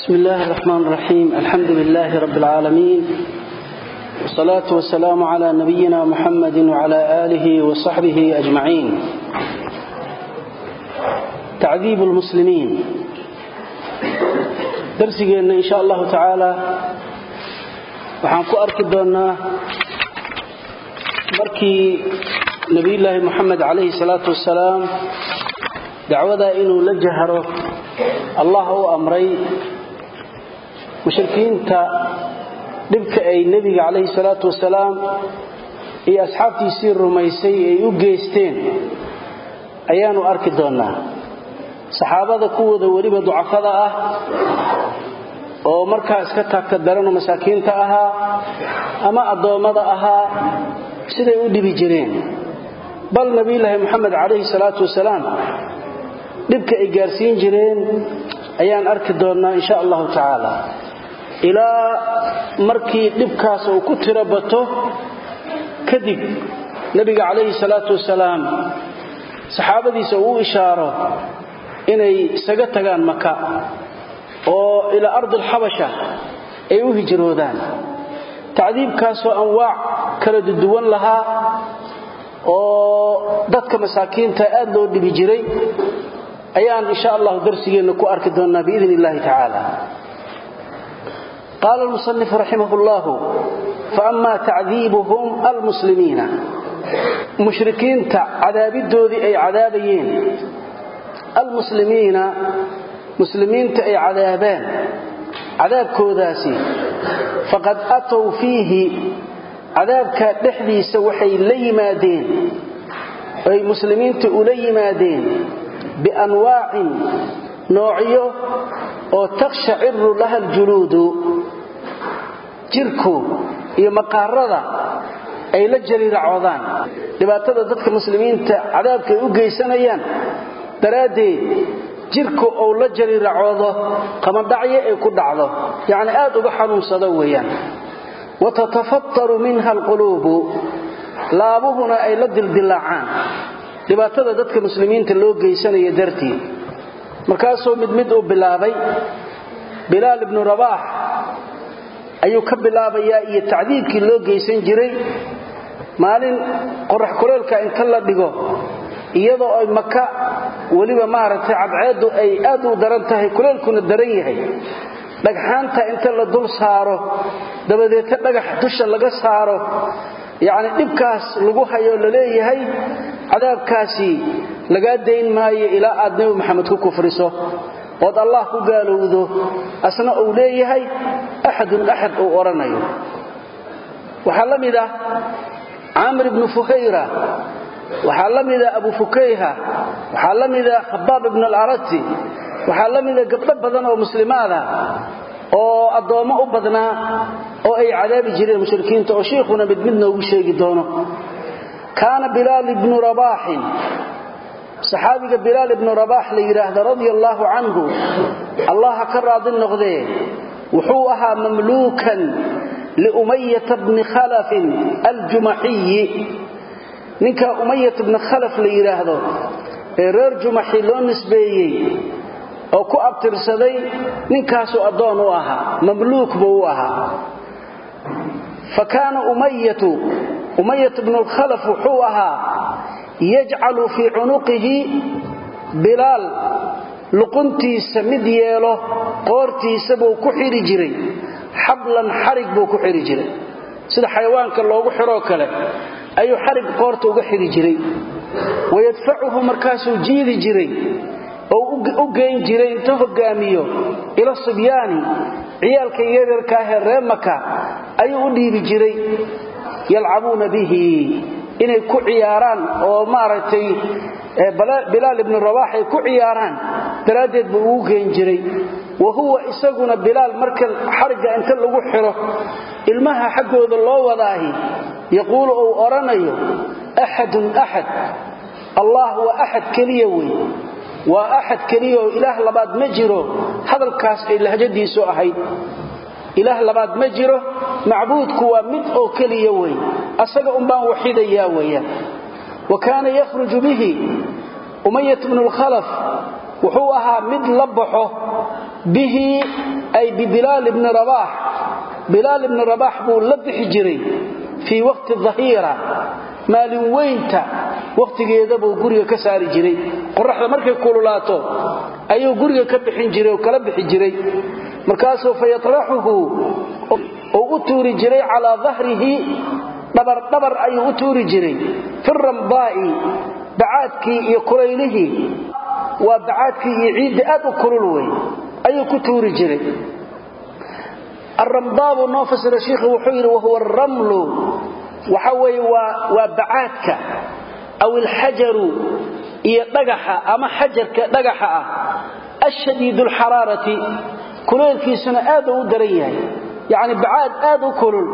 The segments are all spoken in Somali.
بسم الله الرحمن الرحيم الحمد لله رب العالمين والصلاة والسلام على نبينا محمد وعلى آله وصحبه أجمعين تعذيب المسلمين درسينا إن شاء الله تعالى وحنكو أركب دونا markii nabiyullaahi moxamed calayhi salaatu wasalaam dacwadaa inuu la jaharo allah u amray mushrikiinta dhibka ay nebiga calayhi salaatu wasalaam iyo asxaabtiisii rumaysay ay u geysteen ayaanu arki doonnaa saxaabada kuwooda weliba ducafada ah oo markaa iska taagta daranoo masaakiinta ahaa ama addoommada ahaa siday u dhibi jireen. Bal nabiyulaahi moxamed calayhi salaatu wasalaam dhibka ay gaarsiin jireen ayaan arki doonnaa insha allahu tacaala ilaa markii dhibkaas uu ku tiro bato kadib nebiga calayhi salaatu wasalaam saxaabadiisa uu ishaaro inay isaga tagaan maka oo ilaa ardi alxabasha ay u hijroodaan. Tacdiibkaasoo anwaac kala duduwan lahaa oo dadka masaakiinta aad loo dhibi jiray ayaan insha allahu darsigeenna ku arki doonnaa biidn illahi tacaala qaala almusanifu raximah llahu faama tacdiibuhum almuslimiina mushrikiinta cadaabidoodii ay cadaabayeen almuslimiina muslimiinta ay cadaabeen cadaabkoodaasi faqad atow fiihi cadaabkaa dhexdiisa waxay la yimaadeen ay muslimiinta ula yimaadeen bianwaacin noocyo oo takshaciru laha aljuluudu jirku iyo maqaarada ay la jariiracoodaan. Dhibaatada dadka muslimiinta cadaabka ay u geysanayaan daraaddeed jirku uu la jariiracoodo qamadhacyo ay ku dhacdo. Yacni aad uga xanuunsado weeyaan. Wa tatafataru minha alquluubu laabuhuna ay la dildilaacaan dhibaatada dadka muslimiinta loo geysanaya dartii. Markaasuu mid mid uu bilaabay bilaal ibnu rabaax ayuu ka bilaabayaa iyo tacdiibkii loo geysan jiray. Maalin qorax kuleelka inta la dhigo iyadoo ay maka weliba maaragtay cadceeddu ay aad u daran tahay kuleelkuna daran yahay. Dhagxaanta inta la dul saaro dabadeedna dhagax dusha laga saaro yacni dhibkaas lagu hayoo la leeyahay cadaabkaasi lagaa dayn maayo ilaa aad nebi maxamed ku kufriso ood allah ku gaalowdo asna uu leeyahay axadun axad uu odhanayo waxaa la mid ah camr ibnu fuhayra waxaa la mida abu fukayha waxaa la mida khabaab ibn alarati waxaa la mida gabdho badan oo muslimaada oo addoommo u badnaa oo ay cadaabi jireen mushrikiinta oo shiikhuna mid mid noogu sheegi doono. Kaana bilaal ibnu rabaaxin saxaabiga bilaal ibnu rabaax la yidhaahda radia allaahu canhu allaha ka raadi noqdee wuxuu ahaa mamluukan liumayata bni khalafin aljumaxiyi ninka umayat bni khalaf la yidhaahdo ee reer jumaxi loo nisbeeyey oo ku abtirsaday ninkaasuu addoon u ahaa mamluuk buu u ahaa. Fa kaana umayatu umayat bnu lkhalaf wuxuu ahaa yajcalu fii cunuqihi bilaal. Luquntiisa mid yeelo qoortiisa buu ku xidhi jiray. Xablan xarig buu ku xidhi jiray. Sida xayawaanka loogu xidhoo kale ayuu xarig qoorta uga xidhi jiray. Wayadfacuhu markaasuu jiidi jiray. Oo u geyn jiray inta hogaamiyo ila sibyaani ciyaalka yaryarkaahee ree maka ayuu u dhiibi jiray. Yalcabuuna bihi inay ku ciyaaraan oo maaragtay bilaal ibnu rabaax ay ku ciyaaraan daraaddeed buu ugu geyn jiray. Wa huwa isaguna bilaal marka xarigga inta lagu xidho ilmaha xaggooda loo wadaahi yaquulu uu odhanayo axadun axad allah waa axad keliya wey waa axad keliya oo ilaah labaad ma jiro hadalkaas ay lahjadiisu ahayd. Ilaah labaad ma jiro macbuudku waa mid oo keliya wey asaga umbaan waxidayaa weeyaan. Wa kaana yakhruju bihi umayat bnu lkhalaf wuxuu ahaa mid la baxo bihi ay bibilaal ibni rabaax bilaal ibni rabaax buu la bixi jiray fii waqti dahiira maalin weynta. Wakhtigeeda buu guriga ka saari jiray. Qoraxda markay kululaato ayuu guriga ka bixin jiray oo kala bixi jiray. Markaasuu fa yatraxuhu uu u tuuri jiray calaa dahrihi dhabardhabar ayuu u tuuri jiray. Fi bacaadkii iyo kulaylihii waa bacaadkii iyo ciidda aad u kulul wey ayuu ku tuuri jiray. Aramdaa buu noo wuxuu yidhi wahuwa aramlu waxa weeye waa bacaadka aw ilxajaru iyo dhagaxa ama xajarka dhagaxa ah ashadiid alxaraarati kuleelkiisuna aad u daran yahay yacni bacaad aad u kulul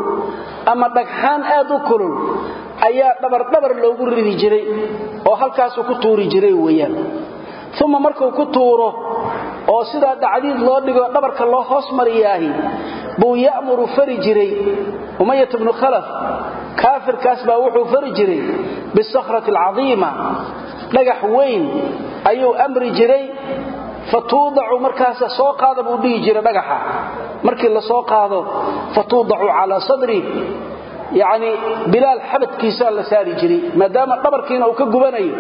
ama dhagxaan aad u kulul ayaa dhabardhabar loogu ridi jiray oo halkaasuu ku tuuri jiray weeyaan. Uma markuu ku tuuro oo sidaa dhacdiid loo dhigo dhabarka loo hoos mariyaahi buu ya'muru fari jiray umayat bnu khalaf kaafirkaas baa wuxuu fari jiray bisakhrati alcadiima. Dhagax weyn ayuu amri jiray fa tuudacu markaasa soo qaada buu dhihi jiray dhagaxa markii la soo qaado fa tuudacu calaa sadri yacni bilaal xabadkiisaa la saari jiray maadaama dhabarkiina uu ka gubanayo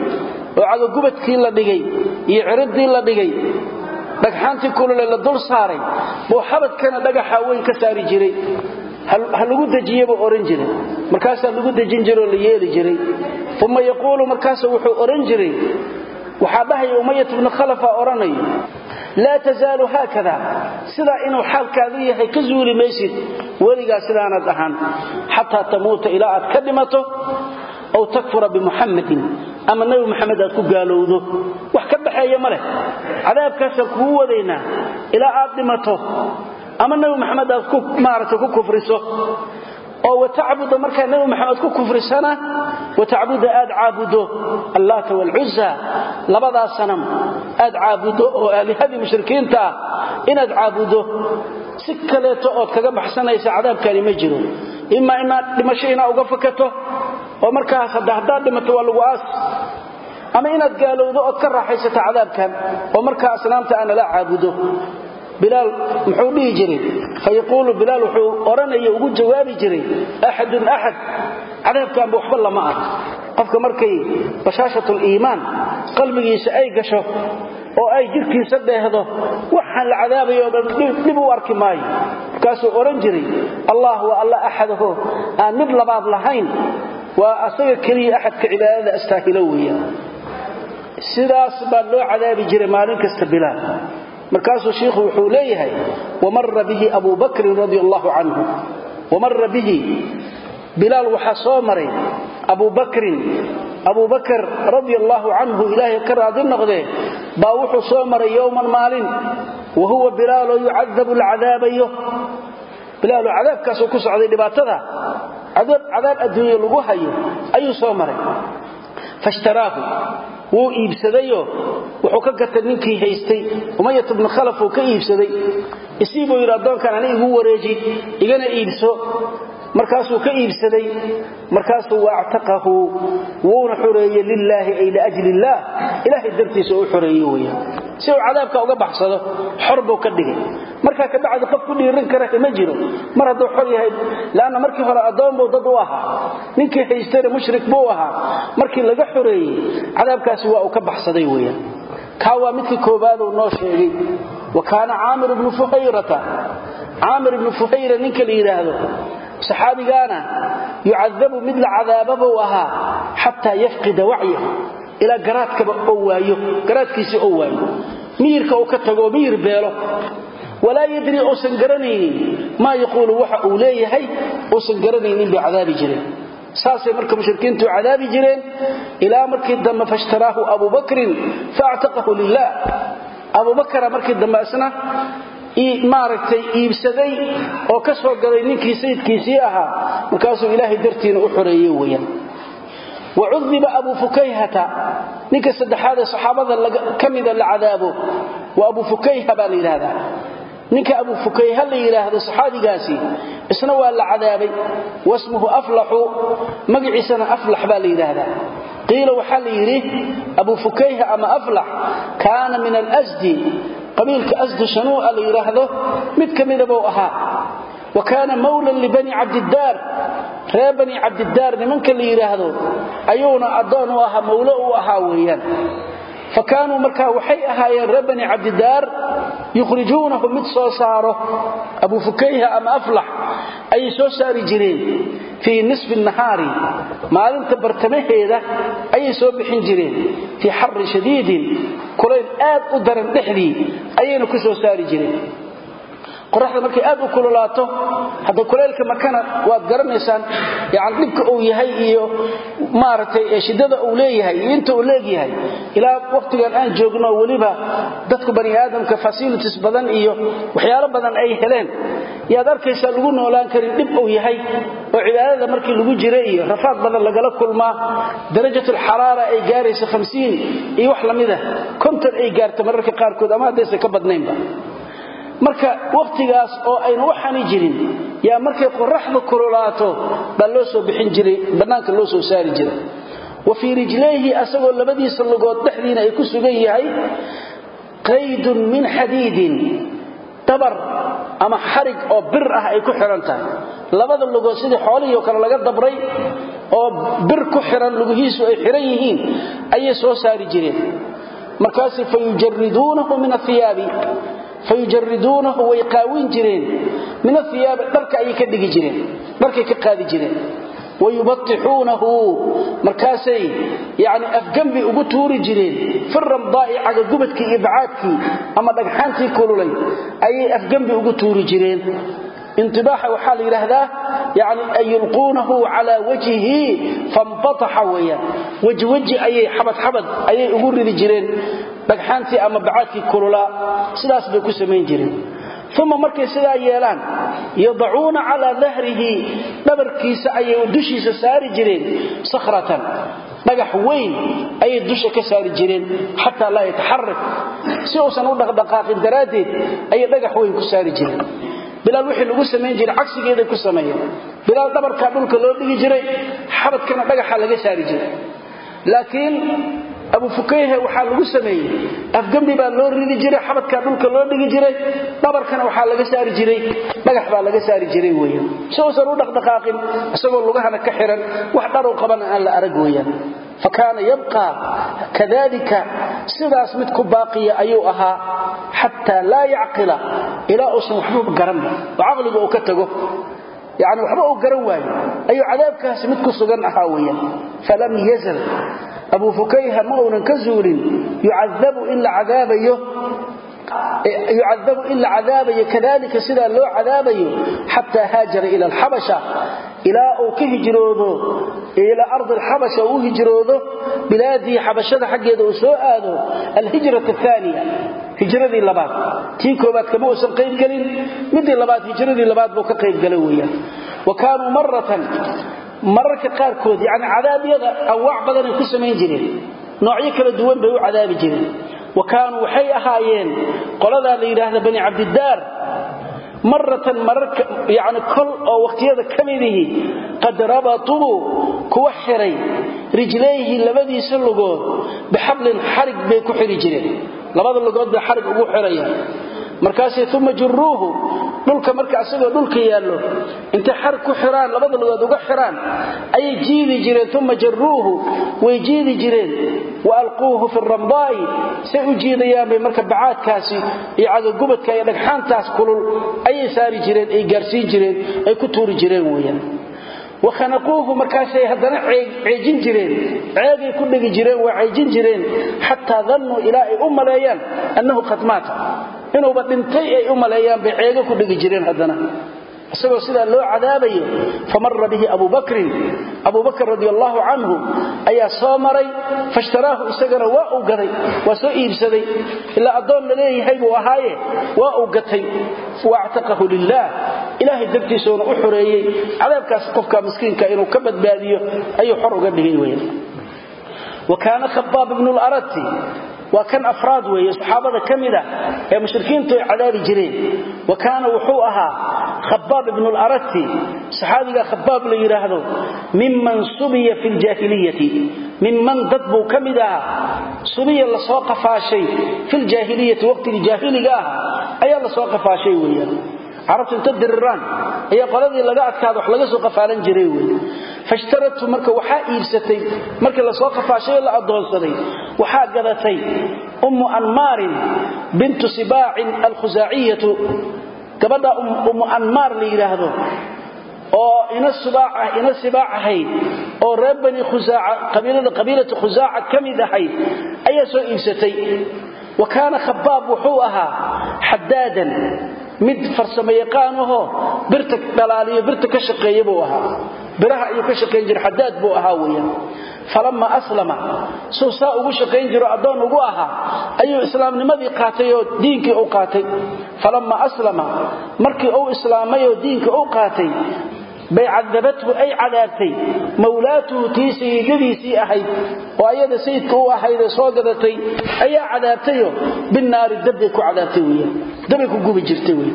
oo cagagubadkii la dhigay iyo ciridii la dhigay dhagxaantii kulule la dul saaray buu xabadkana dhagaxa weyn ka saari jiray. Ha lagu dejiye buu ohan jiray. Markaasaa lagu dejin jiray oo la yeeli jiray. Uma yaquulu markaasa wuxuu odhan jiray waxaa dhahaya umayat bnu khalafa odhanayo laa tazaalu haakada. Sidaa inuu xaalkaadu yahay ka zuuli maysid weligaa sidaanad ahaan xataa tamuuta ilaa aad ka dhimato aw takfura bimuxammadin ama nebi muxamed aad ku gaalowdo. Wax ka dhaxeeya ma leh. Cadaabkaasaan kugu wadaynaa ilaa aad dhimato ama nebi maxamed aad ku maaragtay ku kufriso oo watacbuda markaa nebi maxamed ku kufrisana watacbuda aad caabudo allaata waalcuza labadaas sanam aad caabudo oo aalihadii mushrikiinta ah inaad caabudo si kaleeto ood kaga baxsanaysa cadaabkani ma jiro. Imaa inaad dhimasho inaa uga fakato oo markaas haddaad dhimato waa lagu aas. Ama inaad gaalowdo ood ka raaxaysato cadaabkan oo markaa asnaamta aan nala caabudo bilaal muxuu dhihi jiray? Fayaquulu bilaal wuxuu odhanaya ugu jawaabi jiray axadun axad cadaabkaanba waxba lama ah. Qofka markay bashaashatuliimaan qalbigiisa ay gasho oo ay jirkiisa dheehdo waxaan la cadaabayo o dhan dhib u arki maayo. Markaasuu odhan jiray allah waa alla axadaho aan mid labaad lahayn waa asaga keliya axadka cibaadada astaahilo weeyaan sidaas baa loo cadaabi jiray maalin kasta bilaal markaasuu shiikhu wuxuu leeyahay wamara bihi abu bakrin radi allahu canhu wamara bihi bilaal waxaa soo maray abu bakrin abu bakr radi allaahu canhu ilaahay ka raadi noqdee baa wuxuu soo maray yowman maalin wa huwa bilaaloo yucadabu lcadaabayo bilaaloo cadaabkaasuu ku socday dhibaatada. Cadaab adduunye lagu hayo ayuu soo maray. Fashtaraahu wuu iibsadayo. Wuxuu ka gatay ninkii haystay. Umayat bnu khalaf uu ka iibsaday. Isii buu yidhi addoonkan ani igu wareeji igana iibso markaasuu ka iibsaday markaasuu waactaqahu wuuna xoreeye lilaahi ay liajli illaah ilaahay dartiisa u xoreeye weyaan si uu cadaabka uga baxsado xor buu ka dhigay. Markaa ka bacdi qof ku dhiirin kara ma jiro. Mar hadduu xor yahay leanna markii hore addoon buu dad u ahaa. Ninkii haystayna mushrik buu ahaa. Markii laga xoreeyey cadaabkaasi waa uu ka baxsaday weyaan kaa waa midkii koobaaduu noo sheegay. Wa kaana caamir ibnu fuhayrata. Caamir ibnu fuhayra ninka la yidhaahdo saxaabigaana yucadabu mid la cadaababuu ahaa xataa yafqida wacyahu ilaa garaadkaba oo waayo garaadkiisii oo waayo. Miyirka uu ka tago miyir beelo. Walaa yadri uusan garanaynin. Maa yaquulu waxa uu leeyahay uusan garanaynin bay cadaabi jireen. Saasay marka mushrikiintu cadaabi jireen ilaa markii dambe faishtaraahu abu bakrin faactaqahu maaragtay iibsaday oo ka soo galay ninkii sayidkiisii ahaa markaasuu ilaahay dartiina u xoreeye weyaan wa abu fukayhata ninka saddexaad ee saxaabada ka mida la cadaabo waa abu fukayha baa la yidhaahdaa. Ninka abu fukayha la yidhaahdo saxaabigaasi isna waa la cadaabay wasmuhu aflaxu magaciisana aflax baa la yidhaahdaa. Qiila waxaa la yidhi abu fukayha ama aflax kaana min alasdi qabiilka asdi shanuu'a la yidhaahdo mid ka mida buu ahaa. Wa kaana mawlan libani cabdidaar reer bani cabdidaar nimanka la yidhaahdo ayuuna addoon u ahaa mawlo u ahaa weeyaan fa kaanuu markaa waxay ahaayeen reer bani cabdidaar yukhrijuunahu mid soo saaro abu fukayha ama aflax ayay soo saari jireen fii nisfi nahaari maalinta bartamaheeda ayay soo bixin jireen. Fii xarri shadiidin kulayl aad u daran dhexdii ayayna ku soo saari jireen qoraxda markay aad u kululaato hadda kuleylka makana waad garanaysaan yani dhibka uu yahay iyo maaragtay shiddada uu leeyahay inta uu leegyahay ilaa wakhtigan aan joogno weliba dadku bani aadamka facilities badan iyo waxyaalo badan ay heleen. Yaad arkaysaa lagu noolaan karin dhib uu yahay oo cibaadada markii lagu jira iyo rafaad badan lagala kulmaa. Darajatulxaraara ay gaaraysa hamsiin iyo wax lamida konton ay gaarta mararka qaarkood ama haddaysan ka badnaynba marka wakhtigaas oo aynu waxani jirin yaa markay qoraxdu kululaato baa loo soo bixin jiray bannaanka loo soo saari jiray. Wa fii rijlayhi asagoo labadiisa lugood dhexdiina ay ku sugan yahay qaydun min xadiidin dabar ama xarig oo bir ah ay ku xihan tahay. Labada lugood sidii xoolihii oo kale laga dabray oo bir ku xihan lugihiisu ay xihan yihiin ayay soo saari jireen. Markaasi fa yujariduunahu min aiyaabi fayujariduunahu way qaawin jireen min aiyaabi dharka ayay ka dhigi jireen dharkay ka qaadi jireen wayubatixuunahu markaasay yani afgambi ugu tuuri jireen fi ramdaa'i cagagubadkii iyo bacaadkii ama dhagxaantii kululay ayay afgambi ugu tuuri jireen intibaaxa waxaa la yidhaahdaa yani an yulquunahu calaa wajhihi fambataxa weeyaan weji weji ayay xabad xabad ayay ugu ridi jireen dhagxaantii ama bacaadkii kululaa sidaas bay ku samayn jireen. Uma markay sidaa yeelaan yadacuuna calaa dahrihi dhabarkiisa ayay dushiisa saari jireen sakhratan. Dhagax weyn ayay dusha ka saari jireen xataa laa yataxarak si uusan u dhaqdhaqaaqin daraaddeed ayay dhagax weyn ku saari jireen. Bilaal wixii lagu samayn jiray cagsigeeday ku sameeyeen. Bilaal dhabarkaa dhulka loo dhigi jiray xabadkana dhagaxa laga saari jiray. Laakiin abu fukayhe waxaa lagu sameeyey. Afgambi baa loo ridi jiray xabadkaa dhulka loo dhigi jiray dhabarkana waxaa laga saari jiray dhagax baa laga saari jiray weyan si uusan u dhaqdhaqaaqin isagoo lugahana ka xiran wax dharow qabana aan la arag weeyaan. Fa kaana yabqaa kadalika sidaas mid ku baaqiya ayuu ahaa xataa laa yacqila ilaa uusan waxba garanba oo caqliga uu ka tago yani waxba uu garan waayo. Ayuu cadaabkaasi mid ku sugan ahaa weeyaan falam yazal. Abu fukayha ma uunan ka zuulin. Yucadabu in la cadaabayo yucadabu in la cadaabayo kadalika sidaa loo cadaabayo xataa haajara ila alxabasha ilaa uu ka hijroodo ilaa ardi alxabasha uu hijroodo bilaadii xabashada xaggeeda uu soo aado alhijrata aaniya hijradii labaad. Tii koobaad kama uusan qaybgelin midii labaad hijradii labaad buu ka qaybgalay weeyaan. Wa kaanuu maratan mararka qaarkood yani cadaabyada anwaac badanay ku samayn jireen. Noocyo kala duwan bay u cadaabi jireen. Wa kaanuu waxay ahaayeen qoladaa la yidhaahda bani cabdidaar maratan mararka yani kol oo wakhtiyada ka midihi qad rabatuu kuwa xiray rijlayhi labadiisa lugood bixablin xarig bay ku xiri jireen. Labada markaasay uma juruuhu dhulka marka asagoo dhulka yaallo intay xarig ku xiraan labada lugood uga xiraan ayay jiidi jireen uma jaruuhu way jiidi jireen. Wa alquuhu fi ramdaa'i say u jiidayaan bay marka bacaadkaasi iyo cagagubadka iyo dhagxaantaas kulul ayay saari jireen ay gaarsiin jireen ay ku tuuri jireen weeyaan. Wakhanaquuhu markaasay haddana ceejin jireen. Ceegay ku dhegi jireen waa ceejin jireen xataa dannuu ilaa ay u maleeyaan annahu qad maata inuuba dhintay ay u maleeyaan bay ceego ku dhegi jireen haddana. Isagoo sidaa loo cadaabayo famara bihi abu bakrin. Abu bakr radi allaahu canhu ayaa soo maray fashtaraahu isagana waa uu gaday waa soo iibsaday. Ilaa addoon la leeyahay buu ahaaye waa uu gatay. Waactaqahu lilaah ilaahay dartiisuuna u xoreeyey cadaabkaas qofka miskiinka inuu ka badbaadiyo ayuu xor uga dhigay weya wa kaana khabaab ibnu larati waa kan afraad weeye saxaabada ka mid ah ee mushrikiintu ay cadaabi jireen. Wa kaana wuxuu ahaa khabaab ibnu larati saxaabiga khabaab la yidhaahdo miman subiya fi ljaahiliyati minman dad buu ka mid ahaa subiya la soo qafaashay filjaahiliyati waqtigii jaahiliga ah ayaa la soo qafaashay weeyaan. Carabtu inta diriraan soo qafaalan fashtaratu marka waxaa iibsatay markii la soo qafaashay la adoonsaday waxaa gadatay ummu anmaarin bintu sibaacin alkhusaaciyatu gabadha ummu anmaar la yidhaahdo oo ina sibaac ahayd oo reer bani qabiilatu khusaaca ka mid ahayd ayaa soo iibsatay. Wa kaana khabaab wuxuu ahaa xadaadan mid farsamo yaqaan ahoo birta dhalaaliyo birta ka shaqeeya buu ahaa biraha ayuu ka shaqayn jiray xadaad buu ahaa weeyaan. Falamma aslama suu saa ugu shaqayn jiro addoon ugu ahaa ayuu islaamnimadii qaatay oo diinkii u qaatay. Falamma aslama markii uu islaamay oo diinkii u qaatay bay cadabathu ay cadaabtay mawlaatuhu tii sayidadiisii ahayd oo ayada sayidka u ahaydee soo gadatay ayaa cadaabtayo binaari dabbay ku cadaabtay weyaan dabbay ku gubi jirtay wey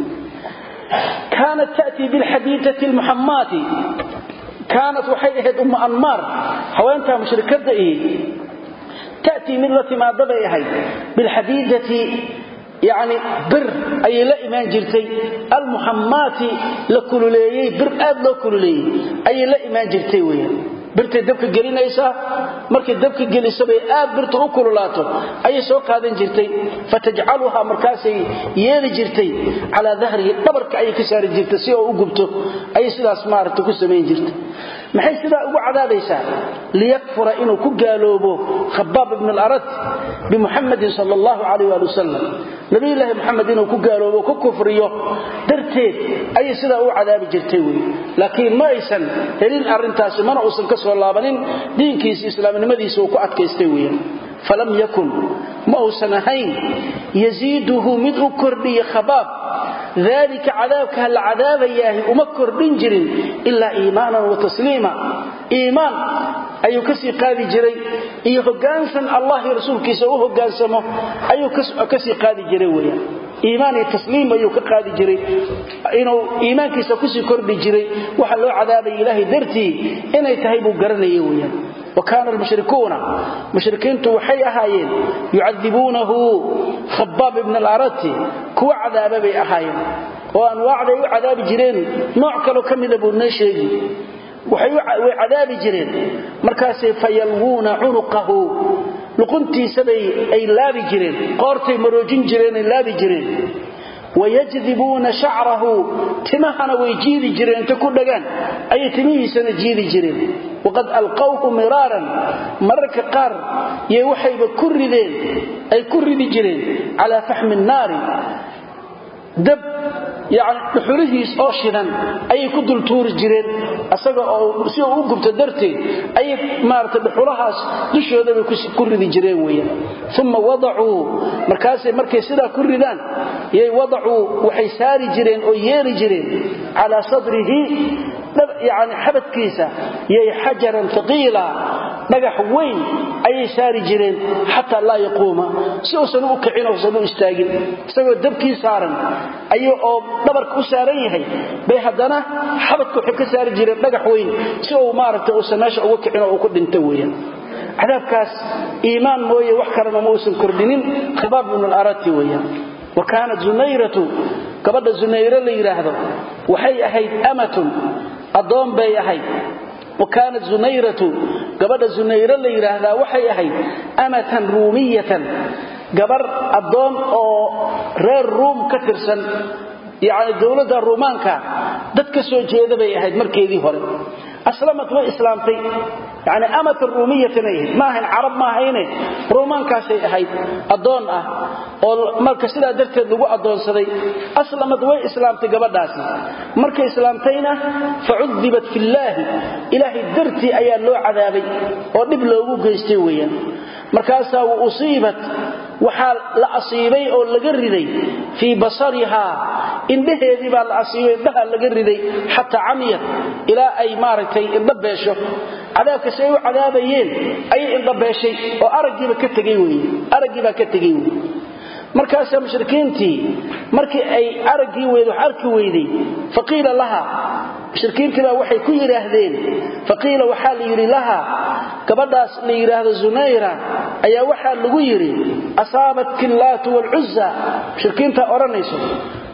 kaanat ta'tii bilxadiidati lmuxammaati kaanat waxay ahayd ummu anmaar haweentaa mushrikadda ihi ta'tii mid la timaada bay ahayd bilxadiidati yacni bir ayay la imaan jirtay almuxammaati la kululeeyey bir aad loo kululeeyey ayay la imaan jirtay weyaan birtay dabka gelinaysaa? Markay dabka gelisabay aad birta u kululaato. Ayay soo qaadan jirtay. Fatajcaluhaa markaasay yeeli jirtay. Calaa dahrihi dhabarka ayay ka saari jirtay si oo u gubto. Ayay sidaas maaragta ku samayn jirtay. Maxay sidaa ugu cadaabaysaa liyakfura inuu ku gaaloobo khabaab ibn alarat bimuxamadin sal allahu calayh waali wasalam nabiyulaahi muxamed inuu ku gaaloobo ku kufriyo darteed ayay sidaa u cadaabi jirtay wey laakiin ma aysan helin arrintaasi mana uusan ka soo laabanin diinkiisi islaamnimadiisa uu ku adkaystay weeyaan falam yakun ma uusan ahayn yasiiduhu mid u kordhiya khabaab. Dalika cadaabkaa la cadaabayaahi uma kordhin jirin ilaa iimaanan wa tasliima. Iimaan ayuu ka sii qaadi jiray iyo hogaansan allah iyo rasuulkiisa u hogaansamo ayuu ka sii qaadi jiray weyaan iimaan iyo tasliim ayuu ka qaadi jiray. Inuu iimaankiisa ku sii kordhi jiray. Waxa loo cadaabaya ilaahay dartii inay tahay buu garanaya weyaan wa kaana almushrikuuna mushrikiintu waxay ahaayeen yucadibuunahu khabaab ibn alarati kuwa cadaaba bay ahaayeen. Oo anwaacday u cadaabi jireen nooc kaloo ka mida buu noo sheegi way cadaabi jireen. Markaasay fayalwuuna cunuqahu. Luquntiisabay ay laabi jireen. Qoortay maroojin jireen ay laabi jireen. Wayajdibuuna shacrahu. Timahana way jiidi jireen inta ku dhagaan. Ayay timihiisana jiidi jireen. Waqad alqawhu miraaran. Mararka qaar yay waxayba ku rideen ay ku ridi jireen. Calaa faxmi nnaari. Dab yani dhuxulihiis oo shidan ayay ku dultuuri jireen asaga oo si uu u gubto darteed ayay maarata dhuxulahaas dushoodabay ku ridi jireen weeyaan. Uma wadacuu markaasay markay sidaa ku ridaan yay wadacuu waxay saari jireen oo yeeli jireen calaa sadrihi yani xabadkiisa yay xajaran taqiila dhagax weyn ayay saari jireen xataa laa yaquuma. Si uusan u kicin uusan u istaagin isagoo dabkii saaran ay oo dhabarka u saaran yahay. Bay haddana xabadka waxay ka saari jireen dhagax weyn si uu maaragtay uusan meesha uga kicin oo uu ku dhinto weeyaan cadaabkaas iimaan mooye wax kalena ma uusan gabadha zunayre la yidhaahdo waxay ahayd amatun addoon bay ahayd. Wa kaanat zunayratu gabadha zunayre la yidhaahdaa waxay ahayd amatan ruumiyatan. Gabar addoon oo reer ruum ka tirsan yacni dowladda ruumaanka dad ka soo jeeda bay ahayd markeedii hore. Aslamad way islaamtay yani amatan ruumiyatan ay ahayd ma ahayn carab ma ahayne. Ruumaankaasay ahayd addoon ah oo marka sidaa darteed lagu addoonsaday aslamad way islaamtay gabadhaasi markay islaamtayna facudibat fillaahi. Ilaahay dartii ayaa loo cadaabay oo dhib loogu geystay weeyaan. Markaasaa wa usiibat waxaa la asiibay oo laga riday fii basarihaa indhaheedii baa la asiibay indhaha laga riday. Xataa camiyad ilaa ay maaragtay indha beesho. Cadaabka si ay u cadaabayeen ayay indha beeshay oo araggiiba ka tegey weye araggiibaa ka tegey weye markaasaa mushrikiintii markii ay araggii weyd wax arki weyday faqiila laha mushrikiintii baa waxay ku yidhaahdeen faqiila waxaa la yidhi laha gabadhaas la yidhaahdo zunayra ayaa waxaa lagu yidhi asaabatka allaatu waalcuzza mushrikiinta odhanayso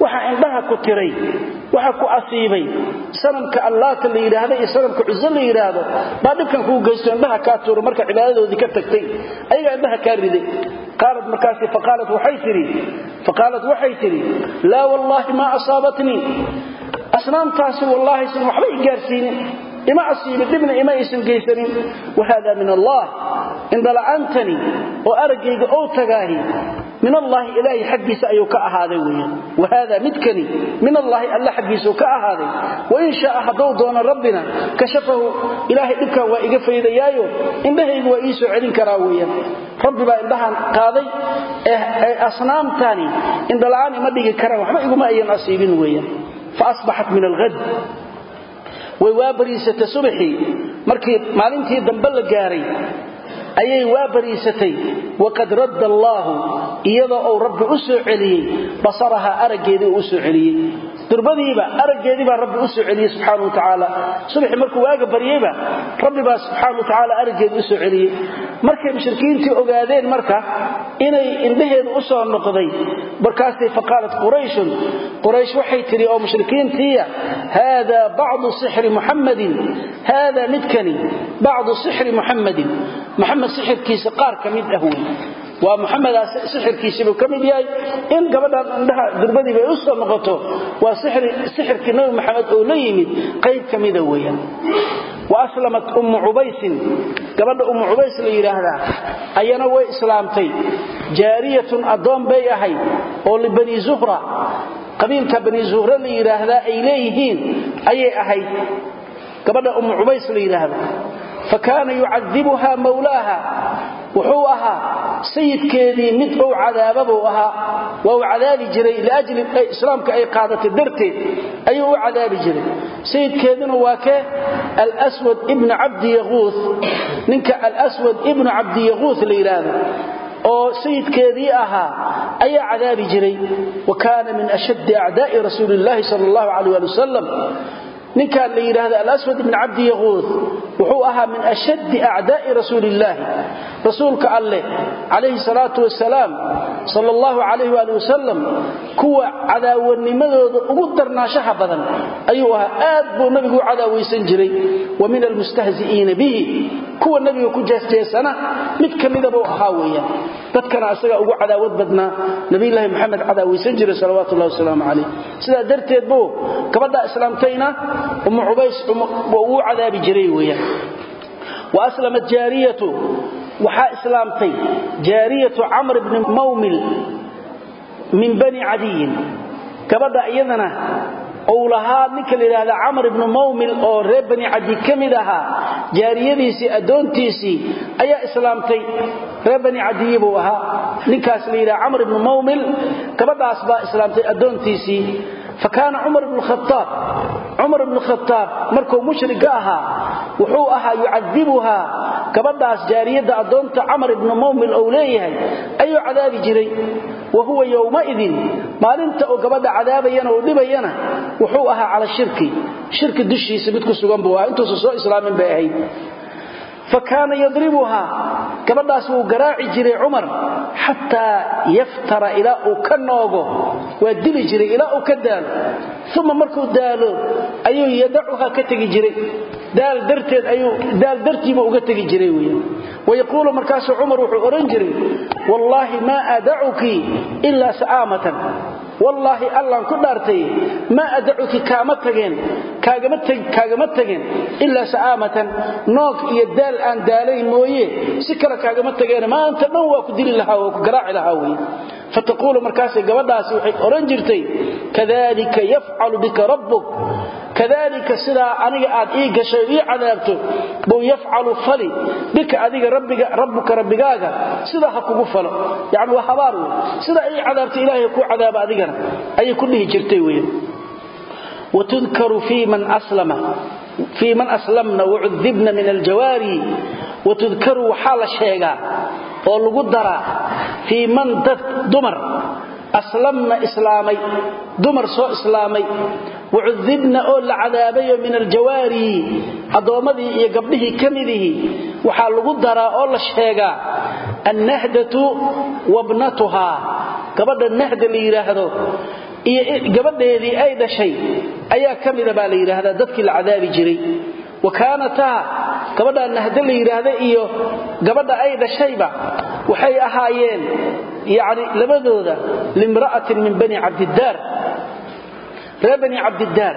waxa indhaha ku tiray waxa ku asiibay sanamka allaata la yidhaahdo iyo sanamka cuzo la yidhaahdo baa dhibkan kuu geysto indhaha kaa tuuro marka cibaadadoodii ka tagtay ayagaa indhaha kaa riday. Qaalat markaasi faqaalat waxay tidhi laa wallaahi maa asaabatnii asnaamtaasi wallaahi san waxba i gaarsiinin ima asiibin dhibna ima aysan geysanin. Wahada min allah indhala'aantani oo araggayga ou tagaahi min allaahi ilaahay xaggiisa ayuu ka ahaaday weeyaan wahada midkani min allaahi alla xaggiisuu ka ahaaday. Wain shaaa hadduu doono rabbina kashafahu ilaahay dhibkan waa iga faydayaayo indhahaygu waa ii soo celin karaa weeyaan rabbi baa indhahan qaaday ee asnaamtani indhala'aan ima dhigi faasbaxat min alhad way waa bariisatay subaxii markii maalintii dambe la gaaray ayay waa bariisatay waqad radda allaahu iyadoo uu rabbi u soo celiyey basarahaa araggeedii uu u celiyey durbadiiba araggeedii baa rabbi u soo celiyey subxaana wa tacaala. Subaxii markuu waaga baryeyba rabbi baa subxaana wa tacaala soo celiyey. Markay mushrikiintii ogaadeen marka inay indhaheedu u soo noqday markaasay faqaalat qurayshun quraysh waxay tidhi oo mushrikiintiiya haada bacdu sixri muxammadin haada midkani bacdu sixri muxammadin muxamed sixirkiisa qaar ka mid ah wey waa muxamadaas sixirkiisibuu ka mid yahay. In gabadhan indhaha durbadiiba ay u soo noqoto waa sixirkii nabi maxamed oo la yimid qayb ka mida weeyaan. Wa aslamat ummu cubaysin gabadha ummu cubays la yidhaahdaa ayana way islaamtay. Jaariyatun addoon bay ahayd oo libani zuhra qabiilka bani zuhra la yidhaahdaa ay leeyihiin ayay ahayd gabadha ummu cubays la yidhaahda fa kaana yucadibuha mawlaaha wuxuu ahaa sayidkeedii mid ou cadaababuu ahaa. Waa uu cadaabi jiray liajli islaamka ay qaadatay darteed ayuu u cadaabi jiray. Sayidkeeduna waa kee alswad ibnu cabdi yaquud. Ninka alswad ibnu cabdi yaquud la yidhaahdo oo sayidkeedii ahaa ayaa cadaabi jiray. Wa kaana min ashaddi acdaa'i rasuuli illaahi sal allahu caleh ali wasalam ninkaan la yidhaahdo alaswad ibn cabdi yaquud wuxuu ahaa min ashaddi acdaa'i rasuuli illaahi rasuulka alleh calayhi salaatu wasalaam sal allahu calayh waali kuwa cadaawanimadooda ugu darnaashaha badan ayuu ahaa aad buu nabigu u cadaawaysan jiray. Wa min almustahzi'iina bihi kuwa nabiga ku jeesjeesana mid ka mida buu ahaa weeyaan. Dadkana asagaa ugu cadaawad badnaa nabiyulaahi maxamed cadaawaysan jiray salawaatu ullahi wasalaamu calayh sidaa darteed buu gabadha islaamtayna ummu cubays uu cadaabi jiray weeyaan. Wa aslamat jaariyatu waxaa islaamtay jaariyatu camr bni mawmil min bani cadiyin. Gabadha iyadana ou lahaa ninka la yidhaahda camr ibnu mawmil oo reer bani cadi ka mid ahaa jaariyadiisii addoontiisii ayaa islaamtay. Reer bani cadiyi buu ahaa. Ninkaas la yidhaha camr ibnu mawmil gabadhaas baa islaamtay addoontiisii fa kaana cumar ibnu khaaab cumar ibnu khataab markuu mushriga ahaa wuxuu ahaa yucadibuhaa gabadhaas jaariyadda addoonta camar ibnu mawmil ou leeyahay ayuu cadaabi jiray. Wa huwa yowmaidin maalinta uu gabadha cadaabayana uu dhibayana wuxuu ahaa cala shirki. Shirki dushiisa mid ku sugan buu ahaa. Intuusan soo islaamin bay ahayd fa kaana yadribuhaa. Gabadhaas wuu garaaci jiray cumar xataa yaftara ilaa uu ka noogo. Waa dili jiray ilaa uu ka daalo. Uma markuu daalo ayuu yadacuhaa ka tegi jiray. Daal darteed ayuu daal dartiiba uga tegi jiray weeyaan wayaquulu markaasuu cumar wuxuu odhan jiray wallaahi maa adacuki ilaa sa'aamatan wallaahi allaan ku dhaartay maa adacuki kaagama tageen ilaa sa'aamatan noog iyo daal aan daalayn mooye si kale kaagama tageen maanta dhan waa ku dili lahaa waa ku garaaci lahaa wey fataquulu markaasay gabadhaasi waxay odhan jirtay kadalika yafcalu bika rabbuk kadalika sidaa aniga aad ii gashay ii cadaabto buu yafcalu fali bika adiga rabbuka rabbigaaga sidaa ha kugu falo. Yani waa habaar wey sidaa ii cadaabta ilaahay kuu cadaaba adigana ayay ku dhihi jirtay wey watudkaru fii man aslamna wacudibna min aljawaari watudkaru waxaa la sheegaa oo lagu daraa man dad dumar aslamna islaamay dumar soo islaamay wacudibna oo la cadaabayo min aljawaari addoommadii iyo gabdhihii ka midihii waxaa lagu daraa oo la sheegaa annahdatu wabnatuhaa gabadha nahda la yidhaahdo iyo gabadheedii ay dhashay ayaa ka baa la yidhaahdaa dadkii la cadaabi jiray wa kaanataa gabadhaa nahda la yidhaahda iyo gabadha ay dhashayba waxay ahaayeen yani labadooda limra'atin min bani cabdidaar. Reer bani cabdidaar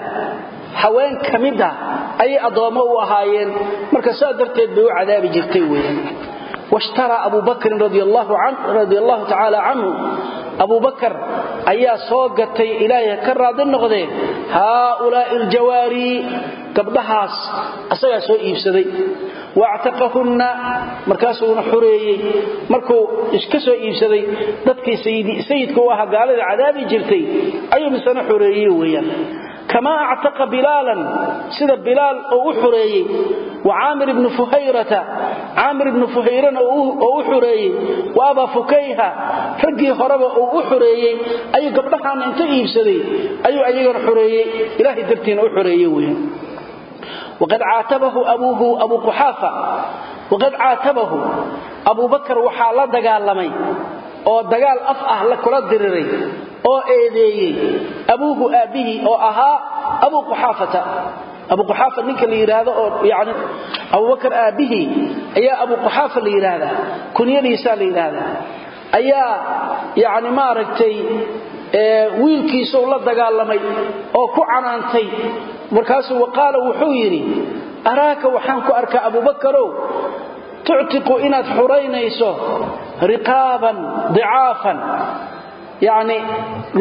haween ka mida ayay addoommo u ahaayeen. Marka saa darteed bay u cadaabi jirtay weeyaan washtaraa abu bakrin radi allahu tacaala canhu abu bakar ayaa soo gatay ilaahay ka raadi noqdee? Haaulaa'i aljawaari gabdhahaas asagaa soo iibsaday. Waactaqahunna markaasuuna xureeyey. Markuu iska soo iibsaday dadkii sayidka u ahaa gaalada cadaabi jirtay ayuu misana xureeyey weeyaan kamaa actaqa bilaalan sida bilaal oo u xureeyey. Wa caamir ibnu fuhayrata caamir ibnu fuhayrana oo u xureeyey. Wa abaa fukayha raggii horeba uu u xureeyey. Ayuu gabdhahaana inta iibsaday ayuu ayagana xureeyey. Ilaahay dartiina u xureeye weeyaan waqad caatabahu abuuhu abu quxaafa. Waqad caatabahu abu bakar waxaa la dagaalamay oo dagaal af ah la kula diriray oo eedeeyey abuuhu aabbihii oo ahaa abu quxaafata abu quxaafa ninka la yidhaahdo oo yani abubakar aabbihii ayaa abu quxaafa la yidhaahdaa kunyadiisaa la yidhaahdaa ayaa yani maaragtay wiilkiisuu la dagaalamay oo ku canaantay. Markaasuu waqaala wuxuu yidhi araaka waxaan ku arkaa abubakarow tuctiqu inaad xuraynayso riqaaban dicaafan yacni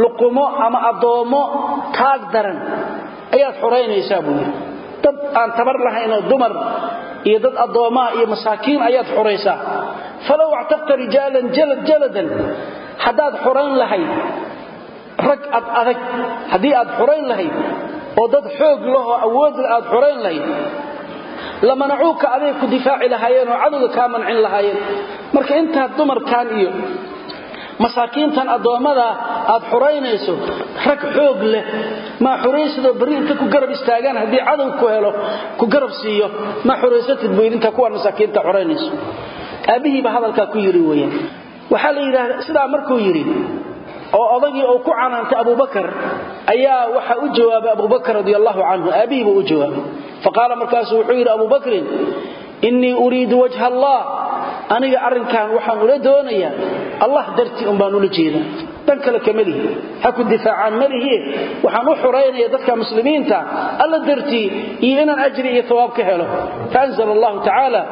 luqumo ama addoommo taag daran. Ayaad xuraynaysaa buu yidhi. Dad aan tabar lahaynoo dumar iyo dad addoommaha iyo masaakiin ayaad xuraysaa. Falow actaqta rijaalan jaladan. Haddaad xurayn lahayd rag ad adag haddii aad xurayn lahayd oo dad xoog lahoo awoodla aad xurayn lahayd lamanacuuka aday ku difaaci lahaayeen oo cadowga kaa mancin lahaayeen. Marka intaad dumarkan iyo masaakiintan addoommadaa aad xuraynayso rag xoog leh. Maa xuraysadoo barri inta ku garab istaagaan haddii cadow ku helo ku garab siiyo. Maa xuraysatid buu idintaa kuwaan masaakiinta xuraynayso. Aabbihiiba hadalkaa ku yidhi weyaan waxaa la yidhaahdaa sidaa markuu yidhi oo odagii uu ku canaantay abubakar ayaa waxa u jawaabay abubakr radi canhu. Aabbihii buu u jawaabay faqaala markaasu wuxuu yidhi abubakrin innii uriidu wajha allah. Aniga arrinkan waxaan ula doonayaa. Allah dartii un baan ula jeedaa dan kale kama lihi ha ku difaacaan ma lihie waxaan u xuraynaya dadka muslimiinta. Alla dartii iyo inaan ajri iyo hawaab ka helo. Faanzala allahu tacaala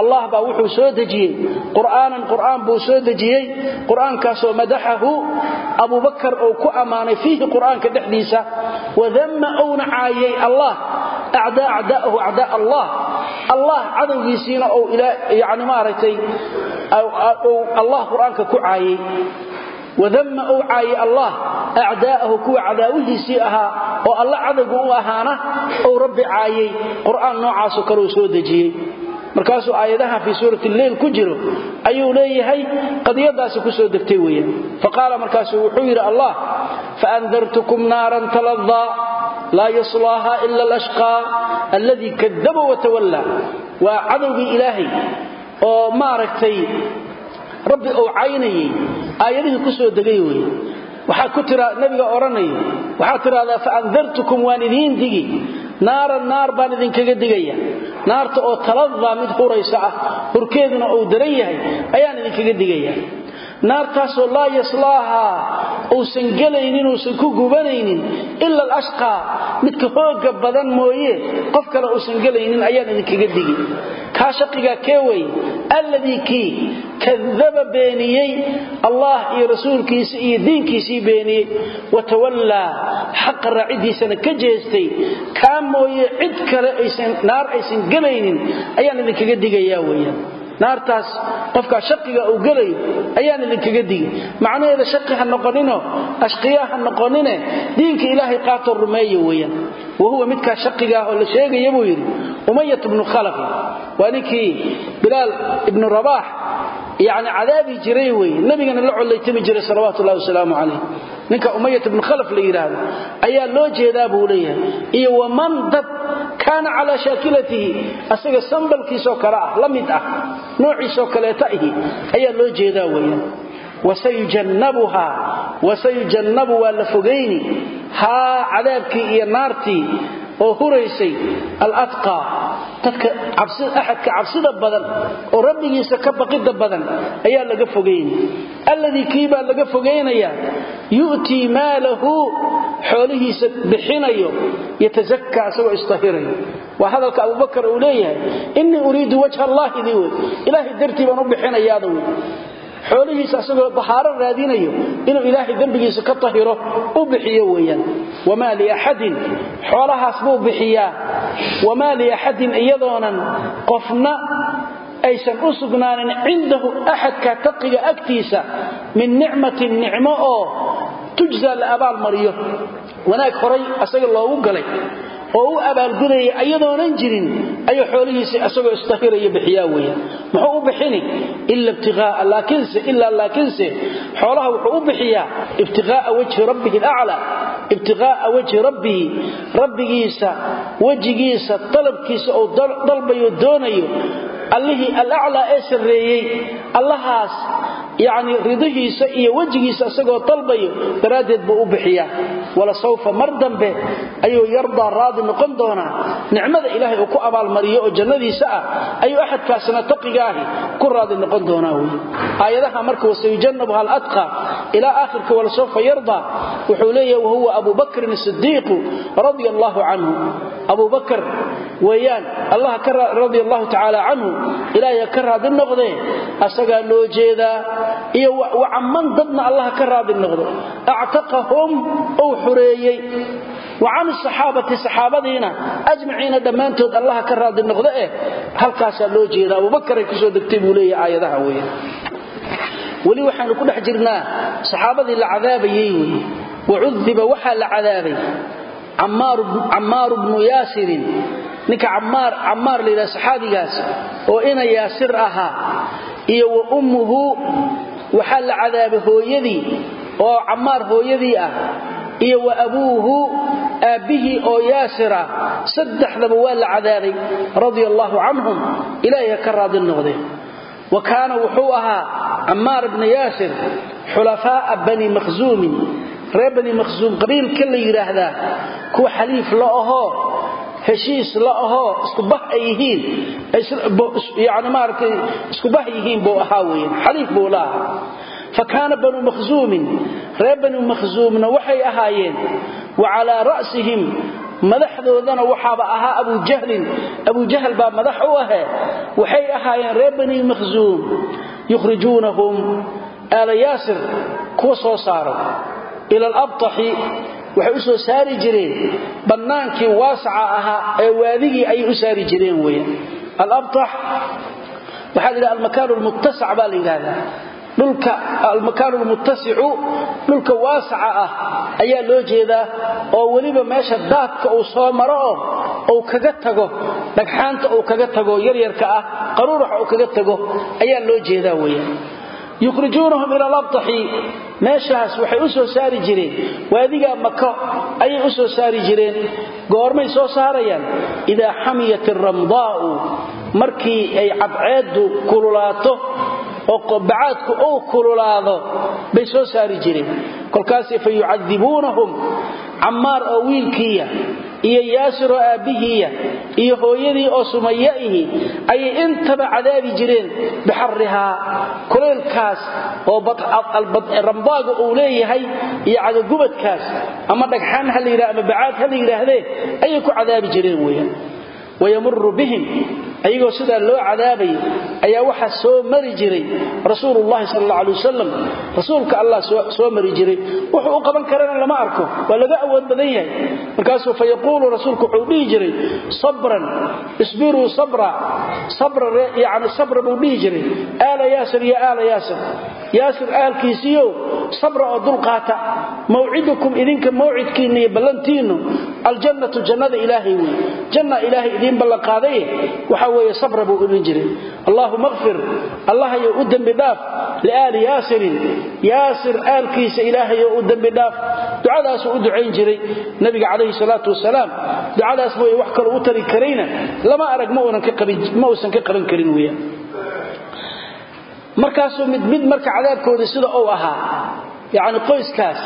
allah baa wuxuu soo dejiyey. Qur'aanan qur'aan buu soo dejiyey. Qur'aankaasoo madaxahu abubakar uu ku ammaanay fiihi qur'aanka dhexdiisa. Wadamma uuna caayay allah. Acdaa acdaahu acdaa allah. Allah cadowgiisiina ou yani maaragtay allah qur'aanka ku caayay wadamma uu caayay allah acdaa'ahu kuwa cadaawihiisii ahaa oo alla cadowga u ahaana ou rabbi caayay qur'aan noocaasoo kale uu soo dejiyey. Markaasuu aayadaha fii suurati lleil ku jiro ayuu leeyahay qadiyadaasi ku soo degtay weeyaan. Faqaala markaasuu wuxuu yidhi allah faandartukum naaran taladaa laa yaslaaha ila alashqaa alladii kadaba watawalla waa cadowgii ilaahay oo uu caynayay aayadihii ku soo degay weye waxaa ku tira nabiga odhanaya waxaad tidhahdaa faandartukum waan idiin digi. Naaran naar baan idinkaga digaya. Naarta oo taladaa mid huraysa ah hurkeeduna uu daran yahay ayaan idinkaga digaya naartaasoo laa yaslaahaa uusan gelaynin uusan ku gubanaynin ila alashqaa midka hooga badan mooye qof kale uusan gelaynin ayaan idinkaga digi kaa shaqigaa kee weye alladii kii kadaba beeniyey allah iyo rasuulkiisa iyo diinkiisii beeniyey watawallaa xaqa raaciddiisana ka jeestay kaa mooye cid kale naar aysan gelaynin ayaan idinkaga digayaa weyaan naartaas qofkaa shaqiga uu gelayo ayaan idinkaga digi macnaheeda shaqi ha noqonino ashqiyaa ha noqonine diinka ilaahay qaatoo rumeeya weeyaan. Wa huwa midkaa shaqigaah oo la sheegaya buu yidhi umayat bnu khalaqi waa ninkii bilaal ibnu rabaax yani cadaabi jiray weye nabigana la collaytami jiray salawaatu ullahi wasalaamu calayh. Ninka umayat ibn khalaf la yidhaahdo ayaa loo jeedaa buu leeyahay. Iyo waman dad kaana calaa shaakilatihi asaga sambalkiisoo kale ah la mid ah noociisoo kaleeta ihi ayaa loo jeedaa weeyaan wasayujannabuhaa wasayujannabu waa la fogayni. Haa cadaabkii iyo naartii oo huraysay alatqaa dadka axadka cabsida badan oo rabbigiisa ka baqida badan ayaa laga fogayni alladii kiibaa laga fogaynayaa yu'tii maalahu xoolihiisa bixinayo yatasakaa isagoo istahirayo. Waa hadalka abubakar uu leeyahay innii uriidu wajha allaahidii wey ilaahay dartii baan u bixinayaada wey xoolihiisa asagoo bahaaro raadinayo inuu ilaahay dembigiisa ka tahiro u bixiyo weeyaan. Wamaa liaxadin xoolahaas buu bixiyaa. Wamaa liaxadin iyadoonan qofna aysan u sugnaanin cindahu axadka taqiga agtiisa min nicmatin nicmo oo tujza la abaalmariyo wanaag horay asaga loogu galay oo u abaalgudaya ayadoonan jirin ayuu xoolihiisa asagoo istahiraya bixiyaa weeyaan. Muxuu u bixini? Ila ibtiqaa'a laakiinse ilaa laakiinse xoolaha wuxuu u bixiyaa ibtiqaa'a wajhi rabbihi alaclaa. Ibtiqaa'a wajhi rabbihi rabbigiisa wejigiisa dalabkiisa uu dalbayo doonayo. Allihii alaclaa ee sarreeyey allahaas yacni ridihiisa iyo wejigiisa isagoo dalbayo daraaddeed buu u bixiyaa. Wala sawfa mar dambe ayuu yardaa raadi noqon doonaa. Nicmada ilaahay uu ku abaalmariyo oo jannadiisa ah ayuu axadkaasna taqigaahi ku raadi noqon doonaa wey aayadaha marka wasayujannabuha aladqa ilaa aakhirka wala sawfa yardaa wuxuu leeyahay wahuwa abu bakrin asidiiqu radia allaahu canhu abu bakar weeyaan allah radia allahu tacaala canhu ilaahay ka raadi noqdee iyo wacamman dadna allah ka raadi noqdo. Actaqahum ou xureeyey. Wa can saxaabati saxaabadiina ajmaciina dhammaantood allah ka raadi noqdo eh halkaasaa loo jeeda abubakaray ku soo degtay buu aayadaha weya weli waxaanu ku dhex jirnaa saxaabadii la cadaabayey weye wacudiba waxaa la cadaabay cammaaru bnu yaasirin ninka cammaar la yidhaha saxaabigaas oo ina yaasir ahaa iyo wa ummuhu waxaa la cadaabay hooyadii oo cammaar hooyadii ah iyo wa abuuhu aabbihii oo yaasir ah saddexdaba waa la cadaabay radia allaahu canhum ilaahay ha ka raadi noqdeen. Wa kaana wuxuu ahaa cammaar bni yaasir xulafaa'a bani makhsuumin reer bani makhsuum qabiilka la yidhaahdaa kuwa xaliif la ahoo heshiis la ahoo iskubah ay yihiin. Yani maaragtay iskubah yihiin buu ahaa weyan xaliif buu la ahaa. Fa kaana banuu makhsuumin reer bani makhsuumna waxay ahaayeen wa calaa ra'sihim madaxdoodana waxaaba ahaa abujahlin abujahl baa madax u ahee waxay ahaayeen reer bani makhsuum yukhrijuunahum aala yaasir kuwa soo saaro ila alabtaxi waxay u soo saari jireen bannaankii waasaca ahaa ee waadigii ayay u saari jireen weyan alabtax waxaa la yidhaha almakaan lmuttasac baa la yidhahdaa dhulka almakaan lmuttasicu dhulka waasaca ah ayaa loo jeedaa oo weliba meesha daadka uu soo maro oo uu kaga tago dhagxaanta uu kaga tago yaryarka ah qaruuraxa uu kaga tago ayaa loo jeedaa weyan yukhrijuunahum ila alabtaxi meeshaas waxay u soo saari jireen. Waadigaa mako ayay u soo saari jireen. Goormay soo saarayaan. Idaa xamiyat iramdaa'u markii ay cadceeddu kululaato oo bacaadku uu kululaado bay soo saari jireen. Kolkaasi fa yucadibuunahum cammaar oo wiilkiiya iyo yaasiroo aabbihiiya iyo hooyadii oo sumaya ihi ayay intaba cadaabi jireen bixarrihaa kuleylkaas oo rambaaga uu leeyahay iyo cadagubadkaas ama dhagxaan ha la yidhaha ama bacaad ha la yidhaahdee ayay ku cadaabi jireen weeyaan. Wayamuru bihim ayagoo sidaa loo cadaabayay ayaa waxaa soo mari jiray. Rasuulullahi sal alla alay wasalam rasuulka allah soo mari jiray. Wuxuu u qaban karana lama arko waa laga awood badan yahay. Markaasuu fa rasuulku wuxuu dhihi jiray sabran isbiruu sabra. Sabra yani sabra buu dhihi jiray. Aala yaasir ya aala yaasir. Yaasir aalkiisiiyo sabra oo dulqaata mawcidukum idinka mawcidkiinna iyo ballantiinnu aljannatu jannada ilaahay wey janna ilaahay idiin ballanqaadaye weeye sabra buu odhan jiray. Allahuma kfir allahayo u dembi dhaaf liaali yaasirin yaasir aalkiisa ilaahayo u dembi dhaaf. Ducadaasuu u ducayn jiray nabiga calayhi salaatu wasalaam. Ducadaas mooye wax kaloo u tari karayna lama arag ma uusan ka qaban karin weyaan markaasuu mid mid marka cadaabkoodii sida uu ahaa yacni qoyskaas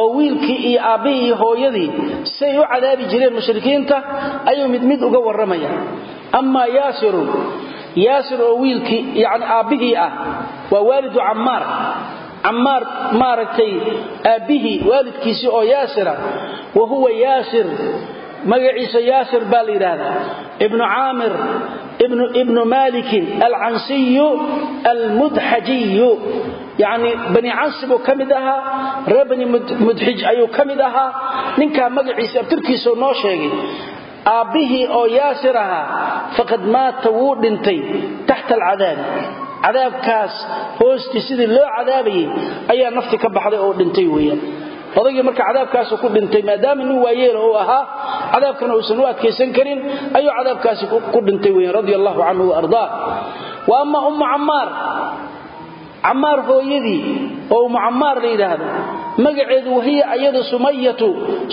oo wiilkii iyo aabbihii iyo hooyadii siay u cadaabi jireen mushrikiinta ayuu mid mid uga warramaya amaa yaasirun yaasir oo wiilkii yani aabbihii ah waa waalidu cammaar. Cammaar maaragtay aabbihii waalidkiisii oo yaasira wa huwa yaasir magaciisa yaasir baa la yidhaahdaa. Ibnu caamir ibnu malikin alcansiyu almudxajiyu yani bani cansi buu ka mid ahaa reer bani mudxij ayuu ka mid ahaa. Ninkaa magaciisa abtirkiisao noo sheegay aabbihii oo yaasir ahaa faqad maata wuu dhintay taxta alcadaabi cadaabkaas hoostii sidii loo cadaabayay ayaa nafti ka baxday oo dhintay weeyaan. Odaygii marka cadaabkaasu ku dhintay maadaama nin waayeela uu ahaa cadaabkana uusan u adkaysan karin ayuu cadaabkaasi ku dhintay weyan radia allahu canhu waardaa wa ama ummu cammaar. Cammaar hooyadii oo ummu cammaar la yidhaahdo magaceedu wahiya ayadu sumayatu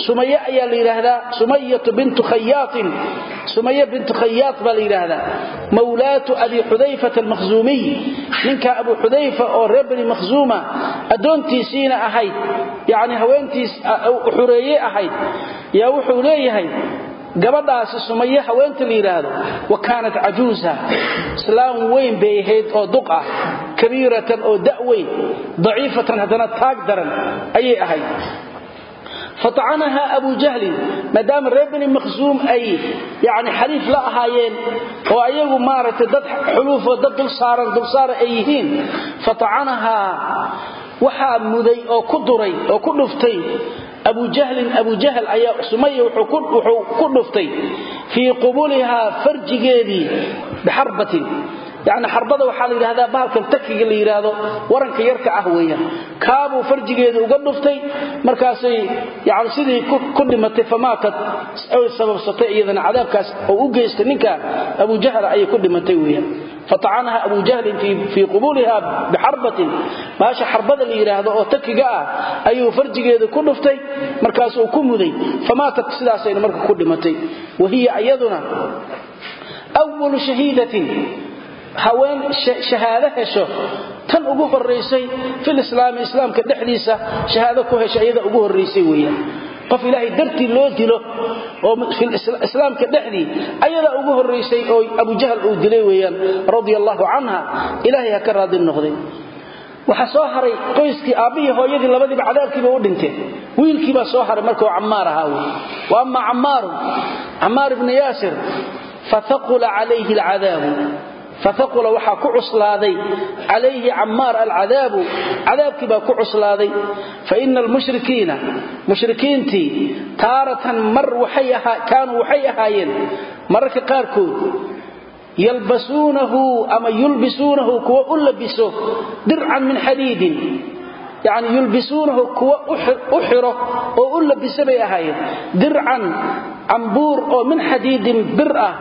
sumaye ayaa la yidhaahdaa sumayatu bintu khayaatin. Sumaya bintu khayaat baa la yidhaahdaa. Mawlaatu abi xudayfata almakhzuumiy ninka abu xudayfa oo reer bani makhzuuma addoontiisiina ahayd yacni haweentiis xureeye ahayd yaa wuxuu leeyahay gabadhaasi sumaye haweenta la yidhaahdo wa kaanat cajuusa islaam weyn bay ahayd oo duq ah kabiiratan oo da'weyn daciifatan haddana taag daran ayay ahayd. Fatacanaha abu jahlin maadaama reer bani makhsuum ay yani xaliif la ahaayeen oo ayagu maaragtay dad xuluufoo dad dulsaaran dulsaara ay yihiin fatacanahaa waxaa muday oo ku duray oo ku dhuftay abu jahlin abu jahl ayaa sumaya wuxuu ku dhuftay fii qubulihaa farjigeedii bixarbatin yani xarbada waxaa la yidhahdaa bahalkan takiga la yidhaahdo waranka yarka ah weeyaan. Kaabuu farjigeeda uga dhuftay markaasay yani sidii ku dhimatay famaatat ay sababsatay iyadana cadaabkaas oo u geystay ninka abu jahl ayay ku dhimatay weeyaan. Fatacanaha abu jahlin fii qubuliha bixarbatin baasha xarbada la yidhaahdo oo takiga ah ayuu farjigeeda ku dhuftay markaasuu ku muday. Famaatat sidaasayna marka ku dhimatay. Wahiya iyaduna walu shahiidatin haween shahaado hesho tan ugu horaysay filislaami islaamka dhexdiisa shahaado ku hesha iyada ugu horaysay weeyaan. Qof ilaahay dartii loo dilo oo islaamka dhexdii ayadaa ugu horaysay oo abujahl uu dilay weeyaan radia allahu canha ilaahay ha ka raadi noqday. Waxaa soo haray qoyskii aabbihii hooyadii labadiiba cadaabkiiba u dhinteen wiilkiibaa soo haray marka uu cammaar ahaa wey wa ama cammaaru cammaar ibnu yaasir faaqula calayhi alcadaabu faaqula waxaa ku cuslaaday calayhi cammaar alcadaabu cadaabkii baa ku cuslaaday. Faina almushrikiina mushrikiintii taaratan mar kaanuu waxay ahaayeen mararka qaarkood yalbasuunahu ama yulbisuunahu kuwa u labiso dircan min xadiidin. Yani yulbisuunahu kuwa u xiro oo u labisa bay ahaayeen. Dircan cambuur oo min xadiidin bir ah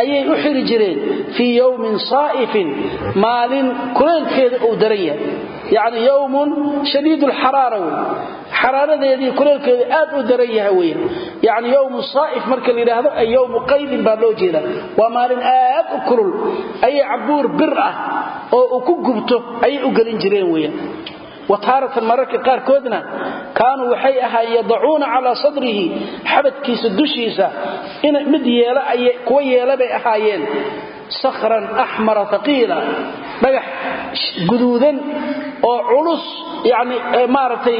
ayay u xiri jireen fii yowmin saa'ifin maalin kuleelkeeda uu daran yahay. Yacni yowmun shadiid lxaraara wey xaraaradeedii kuleelkeeda aad u daran yahay weya yacni yowmu saa'if marka la yidhaahdo ay yowmu qaydin baa loo jeeda waa maalin aad u kulul ayay cambuur bir ah oo uu ku gubto ayay u gelin jireen weya wataaratan mararka qaarkoodna kaanuu waxay ahaayeen yadacuuna calaa sadrihi xabadkiisa dushiisa. Mid kuwa yeela bay ahaayeen. Sakhran axmara haqiila dhagax guduudan oo culus yani maaragtay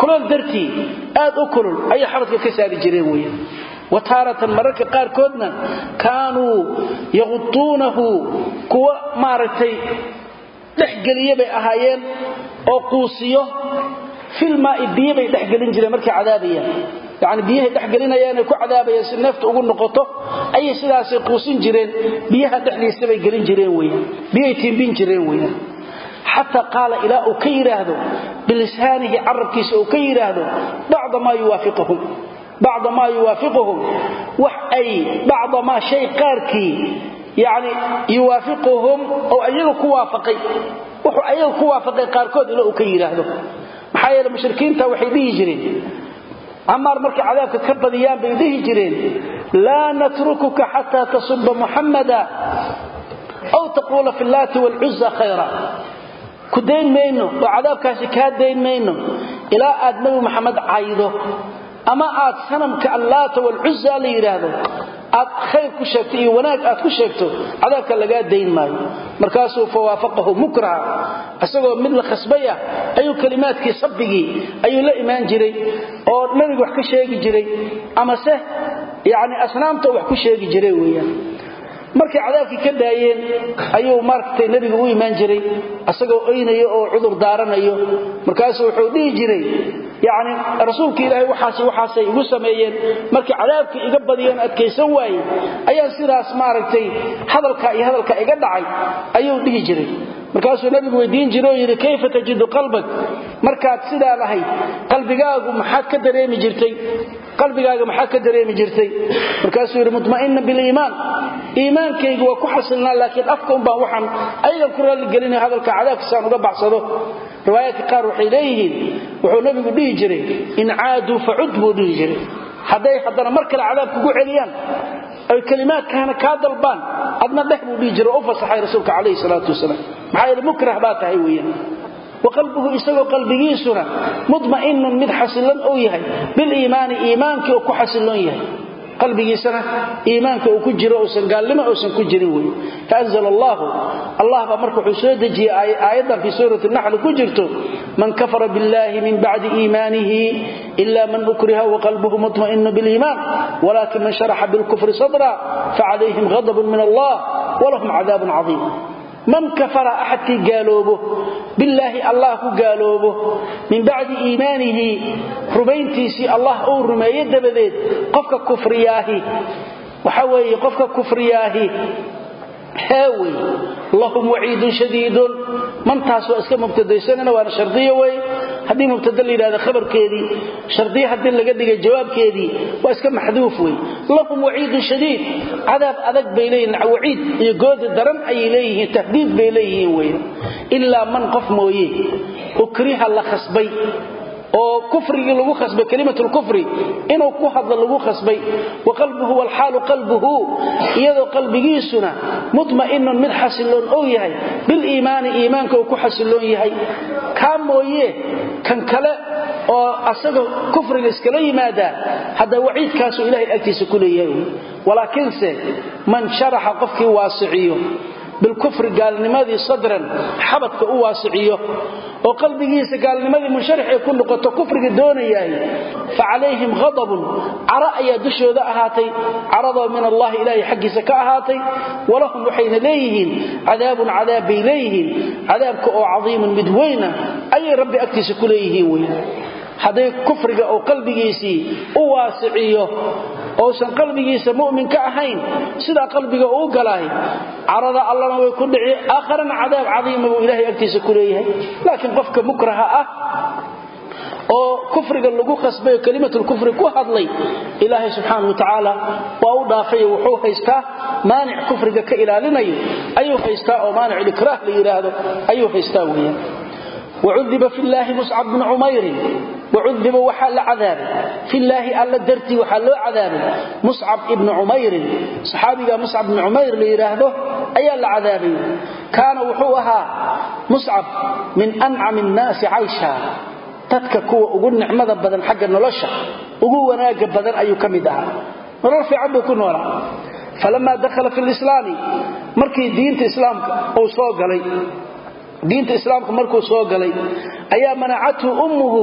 kulol dartii aad u kulul ayay xabadka ka saari jireen weya wataaratan mararka qaarkoodna kaanuu yaqutuunahu kuwa maaragtay dhexgeliye bay ahaayeen oo quusiyo. Filmaai biyo bay dhexgelin jireen markay cadaabayaan yani biyahay dhexgelinayaanay ku cadaabayaan si neefta ugu noqoto ayay sidaasay quusin jireen. Biyaha dhexdiisa bay gelin jireen weyaan biyay tiimbin jireen weyaan xataa qaala ilaa uu ka yidhaahdo bilisaanihi carabkiisa uu ka yidhaahdo bacda maa yuwaafiquhum. Bacda maa yuwaafiquhum. Wax ay bacda maa shay qaarkii yani yuwaafiquhum oo ayaga ku waafaqay. Wuxuu ayaga ku waafaqay qaarkood ila uu ka yidhaahdo maxaa yeele mushrikiinta waxay dhihi jireen camaar markay cadaabka ka badiyaan bay dhihi jireen laa natrukuka xataa tasuba muxamada aw taquula fi llaati wlcuza khayra. Ku dayn mayno oo cadaabkaasi kaa dayn mayno ilaa aad nebi maxamed caydo. Ama aad sanamka allaata walcuza la yidhaahdo aad khayr ku sheegto iyo wanaag aad ku sheegto cadaabka lagaa dayn maayo. Markaasuu fawaafaqahu mukraha isagoo mid la khasbaya ayuu kalimaadkii sabbigii ayuu la imaan jiray oo nebiga wax ka sheegi jiray amase yani asnaamta wax ku sheegi jiray weeyaan markay cadaabkii ka daayeen ayuu maaragtay nebiga u imaan jiray asagoo oynayo oo cudur daaranayo. Markaasuu wuxuu dhihi jiray yacni rasuulka ilaahay waxaas waxaasay igu sameeyeen markay cadaabkii iga badiyeen adkaysan waaye ayaan sidaas maaragtay hadalka iyo hadalka iga dhacay ayuu dhihi jiray markaasuu nabigu weydiin jiray oo yidhi kayfa tajidu qalbak? Markaad sidaa lahayd qalbigaagu maxaad ka dareemi jirtay? Qalbigaaga maxaad ka dareemi jirtay? Markaasuu yidhi mutma'ina biliimaan. Iimaankaygu waa ku xasilnaa laakiin afka un baan waxaan ayagan ku raalligelinaya hadalka cadaabkiisaan uga baxsado riwaayaadka qaar waxay leeyihiin wuxuu nabigu dhihi jiray in caaduu facud buu dhihi jiray. Hadday haddana mar kale cadaab kugu celiyaan ay kalimaadkaana kaa dalbaan adna dheh buu dhihi jiray oo u fasaxay rasuulka calayhi salaatu wasalaam. Maxaa yeele mukrah baa tahay weeyaan. Waqalbuhu isagoo qalbigiisuna mudma'inun mid xasilan uu yahay biliimaani iimaankii uu ku xasiloon yahay qalbigiisana iimaanka uu ku jiro uusan gaalnimo uusan ku jirin wey faanzala allahu allah baa marka wuxuu soo dejiyey aayaddan fii suurati naxli ku jirto man kafara billahi min bacdi iimaanihi ila man ukriha waqalbuhu mutma'inu biliimaan walakin man sharaxa bilkufri sadra facalayhim ghadabun min allah walahum cadaabun cadiim man kafara axadkii gaaloobo billaahi allah ku gaaloobo min bacdi iimaanihi rumayntiisii allah uu rumeeye dabadeed qofka kufriyaahi waxa weeye qofka kufriyaahi heewey lahum waciidun shadiidun mantaas waa iska mubtadaysanana waana shardiyo wey haddii mubtada la yidhahda khabarkeedii shardiye haddii laga dhigay jawaabkeedii waa iska maxduuf wey lahum waciidun shadiid cadaab adag bay leeyihiin waciid iyo goodi daran ayay leeyihiin tahdiid bay leeyihiin wey ilaa man qof mooye ukriha la khasbay oo kufrigii lagu khasbay kalimatlkufri inuu ku hadlo lagu khasbay wa qalbuhu walxaalu qalbuhu iyadoo qalbigiisuna mutma'inun mid xasiloon ou yahay biliimaani iimaanka uu ku xasiloon yahay. Kaa mooye kan kale oo asaga kufriga iskala yimaadaa hadda waciidkaasuu ilahay agtiisa ku leeyahay. Walaakiinse man sharaxa qofkii waasiciyo bilkufri gaalnimadii sadran xabadka u waasiciyo oo qalbigiisa gaalnimadii munsharaxay ku noqoto kufriga doonayahay fa calayhim ghadabun cara ayaa dushooda ahaatay caradoo min allahi ilaahay xaggiisa ka ahaatay walahum waxayna leeyihiin cadaabun cadaab bay leeyihiin cadaabka oo cadiimun mid weyna ayay rabbi agtiisa ku leeyihiin u waasiciyo ousan qalbigiisa mu'min ka ahayn sidaa qalbiga uu galaay carada allana way ku dhici aakharana cadaab cadiima buu ilaahay agtiisa ku leeyahay. Laakiin qofka mukraha ah oo kufriga lagu khasbay oo kalimatulkufri ku hadlay ilaahay subxaana wa tacaala waa u dhaafay wuxuu haystaa maanic kufriga ka ilaalinayo ayuu haystaa oo maanic likraah la yidhaahdo ayuu haystaa weeyaan. Wacudiba fi llaahi muscab bnu cumayrin wacudiba waxaa la cadaabay filaahi alla dartii waxaa loo cadaabay muscab ibni cumayrin saxaabiga muscab ibni cumayr la yidhaahdo ayaa la cadaabay kaana wuxuu ahaa muscab min ancami nnaasi caysha dadka kuwa ugu nicmada badan xagga nolosha ugu wanaaga badan ayuu ka mid ahaa nolol fiican buu ku noolaa falamaa dakhala fi markii diinta islaamka uu soo galay diinta islaamka markuu soo galay ayaa manacathu ummuhu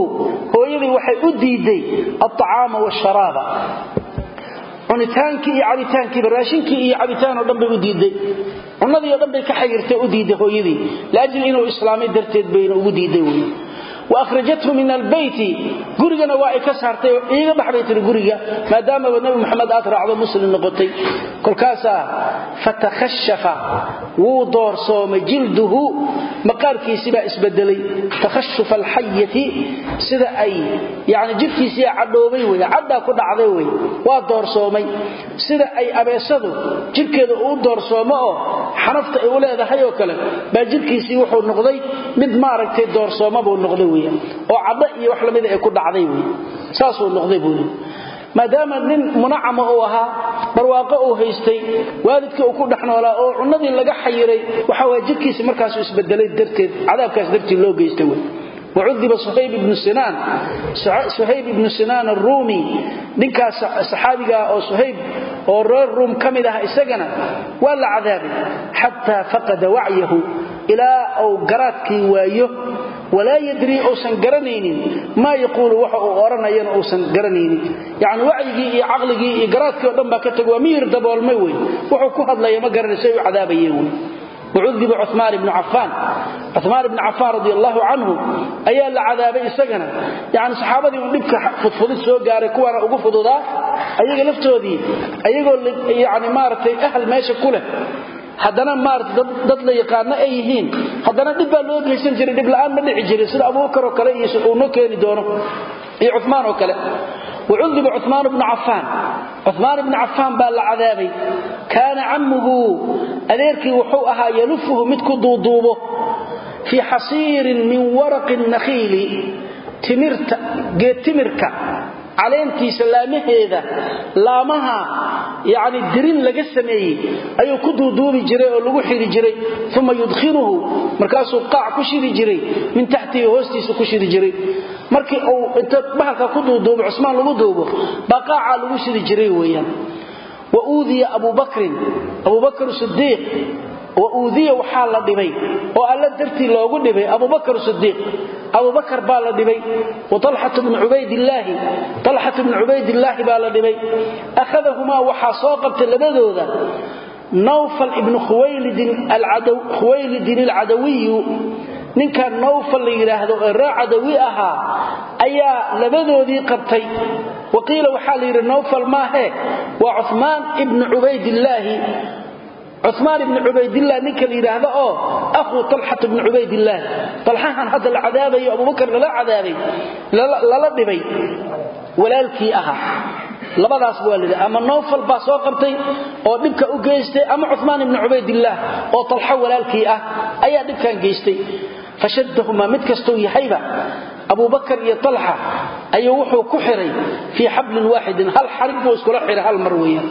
hooyadii waxay u diiday alطacaama washaraaba cunitaankii iyo cabitaankiiba raashinkii iyo cabitaan oo dhan bay u diiday. Cunadii o dhan bay ka xayirtay u diiday hooyadii. Liajli inuu islaamay darteed bayna ugu diiday wey waakhrajathu min albeyti gurigana waa ay ka saartay oo iiga bax bay tiri guriga maadaamaba nebi moxamed aad raacdo muslim noqotay. Kolkaasaa fatakhashafa. Wuu doorsoomay jilduhu. Maqaarkiisibaa isbedelay. Takhashufa alxayati sida ay yani jirkiisiia cadhoobay wey caddaa ku dhacday wey waa doorsoomay. Sida ay abeesadu jirkeeda uu doorsoomo oo xanafta ay u leedahay oo kale baa jirkiisii wuxuu noqday mid maaragtay doorsooma buu oo cadho iyo wax lamida ay ku dhacday wey saasuu noqday buu maadaama nin munacama uu ahaa barwaaqo uu haystay waalidkii uu ku dhex noolaa oo cunnadii laga xayiray waxa waa jirkiisi markaasuu isbedelay darteed cadaabkaas dartii loo geystay wey wacudiba suhayb ibnu sinaan aruumi ninkaas saxaabigaa oo suhayb oo reer ruum ka mid ah isagana waa la cadaabay xataa faqada wacyahu ilaa uu garaadkii waayo walaa yadrii uusan garanaynin maa yaquulu waxa uu odhanayana uusan garanaynin. Yacni wacyigii iyo caqligii iyo garaadkii o dhan baa ka tag waa miyir daboolmay wey wuxuu ku hadlaya ma garanaysa u cadaabayeen wey wacudiba cumaan ibnu cafaan. Cumaan ibnu cafaan radi allahu canhu ayaa la cadaabay isagana. Yani saxaabadii uu dhibka fudfudid soo gaaray kuwaana ugu fududaa ayaga laftoodii haddana dhib baa loo geysan jiray dhib la'aan ma dhici jirin. Sida abubakar oo kale iyo uu noo keeni doono iyo cumaan oo kale. Wacudiba cumaan bnu cafaan. Cumaan ibnu cafaan baa la cadaabay. Kaana cammuhu adeerkii wuxuu ahaa yalufuhu mid ku duuduubo fii xasiirin min waraqi nakhiili geedtimirka caleentiisa laamaheeda laamaha yani dirin laga sameeyey ayuu ku duuduubi jiray oo lagu xiri jiray uma yudkhinuhu markaasuu qaac ku shidi jiray min taxtihi hoostiisa ku shidi jiray. Markii uu inta bahalka ku duuduubo cusmaan lagu duubo baa qaacaa lagu shidi jiray weeyaan. Wa uudiya abubakrin abubakr sidiiq wa uudiya waxaa la dhibay oo alla dartii loogu dhibay abubakr sidiiq abubakar baa la dhibay wa alxatu bnu cubaydillaahi alxatu bnu cubaydillaahi baa la dhibay. Akhadahumaa waxaa soo qabtay labadooda nawfal ibnu khuwaylidin alcadawiyu. Ninkan nawfal la yidhaahdo ee raa cadawi ahaa ayaa labadoodii qabtay. Wa qiila waxaa la yidhi nawfal maahee waa cumaan ibnu cubaydillaahi cumaan ibni cubaydilah ninka la yidhaahdo oo ahuu alxat bni cubaydillaah alxahan hadda la cadaabayo abubakar lala dhibay. Walaalkii ahaa labadaas waa lidhi ama nowfal baa soo qabtay oo dhibka u geystay ama cumaan ibni cubaydillaah oo talxo walaalkii ah ayaa dhibkan geystay. Fashadahumaa mid kastuu yahayba abubakar iyo talxa ayuu wuxuu ku xiray fii xablin waaxidin hal xarig buu iskula xiray hal mar weeyaan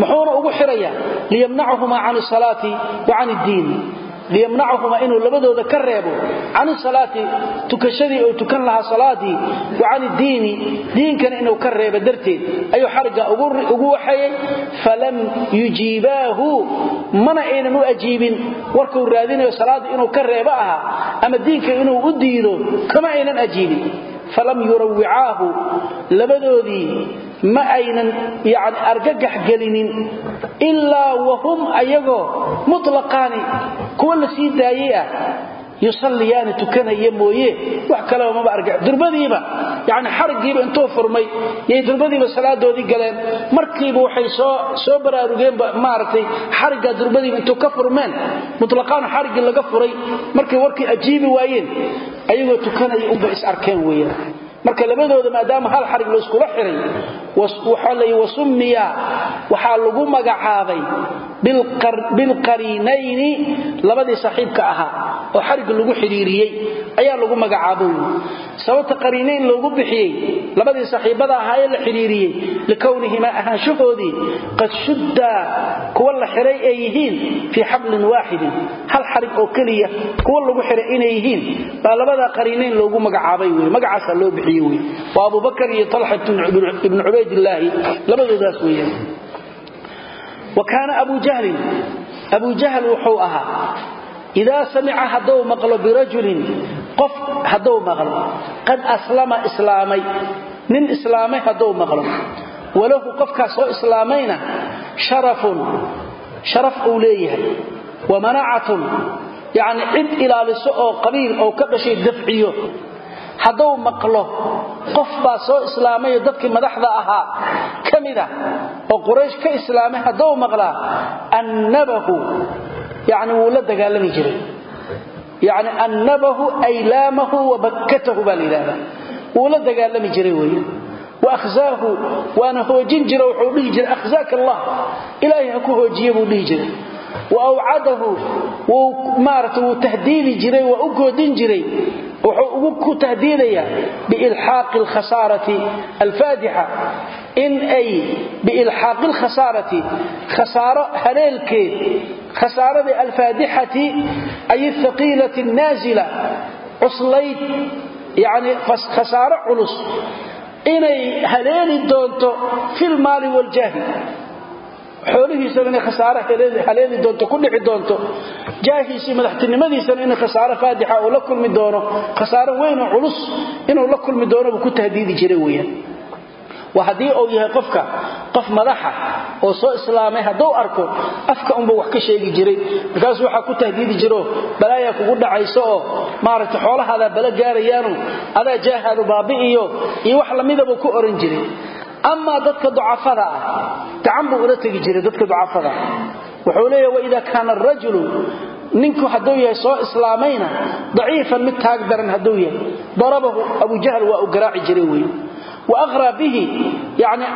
muxuuna ugu xirayaa liyamnacahumaa can salaati wa can iddiini liyamnacahumaa inuu labadooda ka reebo can salaati tukashadii oo tukan lahaa salaadii wa can iddiini diinkana inuu ka reebo darteed. Ayuu xarigga ugu waxeeyey falam yujiibaahu. Mana aynan u ajiibin warkuu raadinayo salaadda inuu ka reebo ahaa ama diinka inuu u diido kama aynan ajiibin. Falam yurawicaahu labadoodii ma aynan yani argagax gelinin ilaa wahum ayagoo mutlaqaani kuwa la sii daayey ah yusalliyaani tukanaya mooye. Wax kaleba maba arga durbadiiba yani xariggiiba intuu furmay yay durbadiiba salaadoodii galeen. Markiiba waxay soo baraarugeenba maaragtay xariggaa durbadiiba intuu ka furmeen mutlaqaan xariggii laga furay. Markay warkii ajiibi waayeen ayagoo tukanaya marka labadooda maadaama hal xarig la iskula xiray wasummiya waxaa lagu magacaabay bilqariinayni labadii saaxiibka ahaa oo xarigga lagu xidhiiriyey. Ayaa lagu magacaabay. Sababta qariinayn loogu bixiyey labadii saaxiibada ahaa ee la xidhiiriyey likownihimaa ahaanshahoodii qad shuddaa kuwa la xiray ay yihiin fii xablin waaxidin hal xarig oo keliya kuwa lagu xiray inay yihiin baa labadaa qariinayn loogu magacaabay wey. Magacaasaa loo bixiyey wey. Waa abubakar iyo talxat ibnu cubaydillaahi labadoodaas weeyaan. Wa kaana abu jahlin abu jahl wuxuu ahaa idaa samica hadduu maqlo birajulin qof hadduu maqlo qad aslama islaamay nin islaamay hadduu maqlo walahu qofkaas oo islaamayna sharafun sharaf uu leeyahay wa manacatun yacni cid ilaaliso oo qabiil oo ka dhashay dafciyo hadduu maqlo qof baa soo islaamayo dadkii madaxda ahaa. Ka oo quraysh ka islaamay hadduu maqlaa annabahu yani wuu la dagaalami jiray. Yani annabahu ay laamahu wabakkatahu baa la wuu la dagaalami jiray weeye. Waahzaahu waana hoojin jira wuxuu dhihi jiray akhzaaka allah ilaahay ha ku hoojiye buu dhihi jiray wa awcadahu wuu tahdiidi jiray waa u goodin jiray. Wuxuu ku tahdiidayaa biilxaaqi alkhasaarati alfaadixa. In ay biilxaaqi alkhasaarati khasaaro haleelkeed khasaaradii alfaadixati ay athaqiilati annaasila cuslayd yacni khasaaro culus. Inay haleeli doonto filmaali waljaahi xoolihiisana inay khasaaro haleeli doonto ku dhici doonto. Jaahiisii madaxtinimadiisana inay khasaaro faadixa uu la kulmi doono. Khasaaro weyn oo culus inuu la kulmi doono buu ku tahdiidi jiray weeyaan. Waa haddii uu yahay qofka qof madaxa oo soo islaamay hadduu arko afka unba wax ka sheegi jiray. Markaasuu waxaa ku tahdiidi jiro balaayaa kugu dhacayso oo maaragtay xoolahaadaa bala gaarayaanu adaa jaahaadu baabi'iyo iyo wax lamidabuu ku oran jiray amaa dadka ducafada ah gacan buu ula tegi jiray dadka ducafada. Wuxuu leeyahy waida kaana arajulu ninku hadduu yahay soo islaamayna daciifan mid taag daran hadduu yahay darabahu abujahl waa u garaaci jiray wey waaqraa bihi yani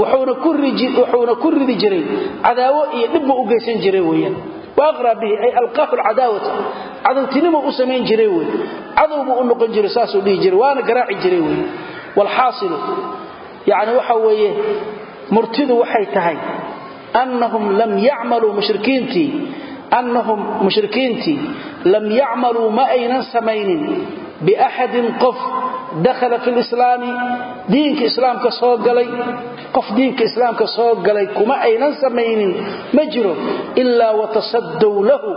wuxuuna ku ridi jiray cadaawo iyo dhibbuu u geysan jiray weyaan waaqraa bihi ay alqaahu yani waxa weeye murtidu waxay tahay annahum lam yacmaluu mushrikiintii annahum mushrikiintii lam yacmaluu ma aynan samaynin biaxadin qof dakhala fi lislaami diinka islaamka soo galay qof diinka islaamka soo galay kuma aynan samaynin ma jiro ilaa watasaddow lahu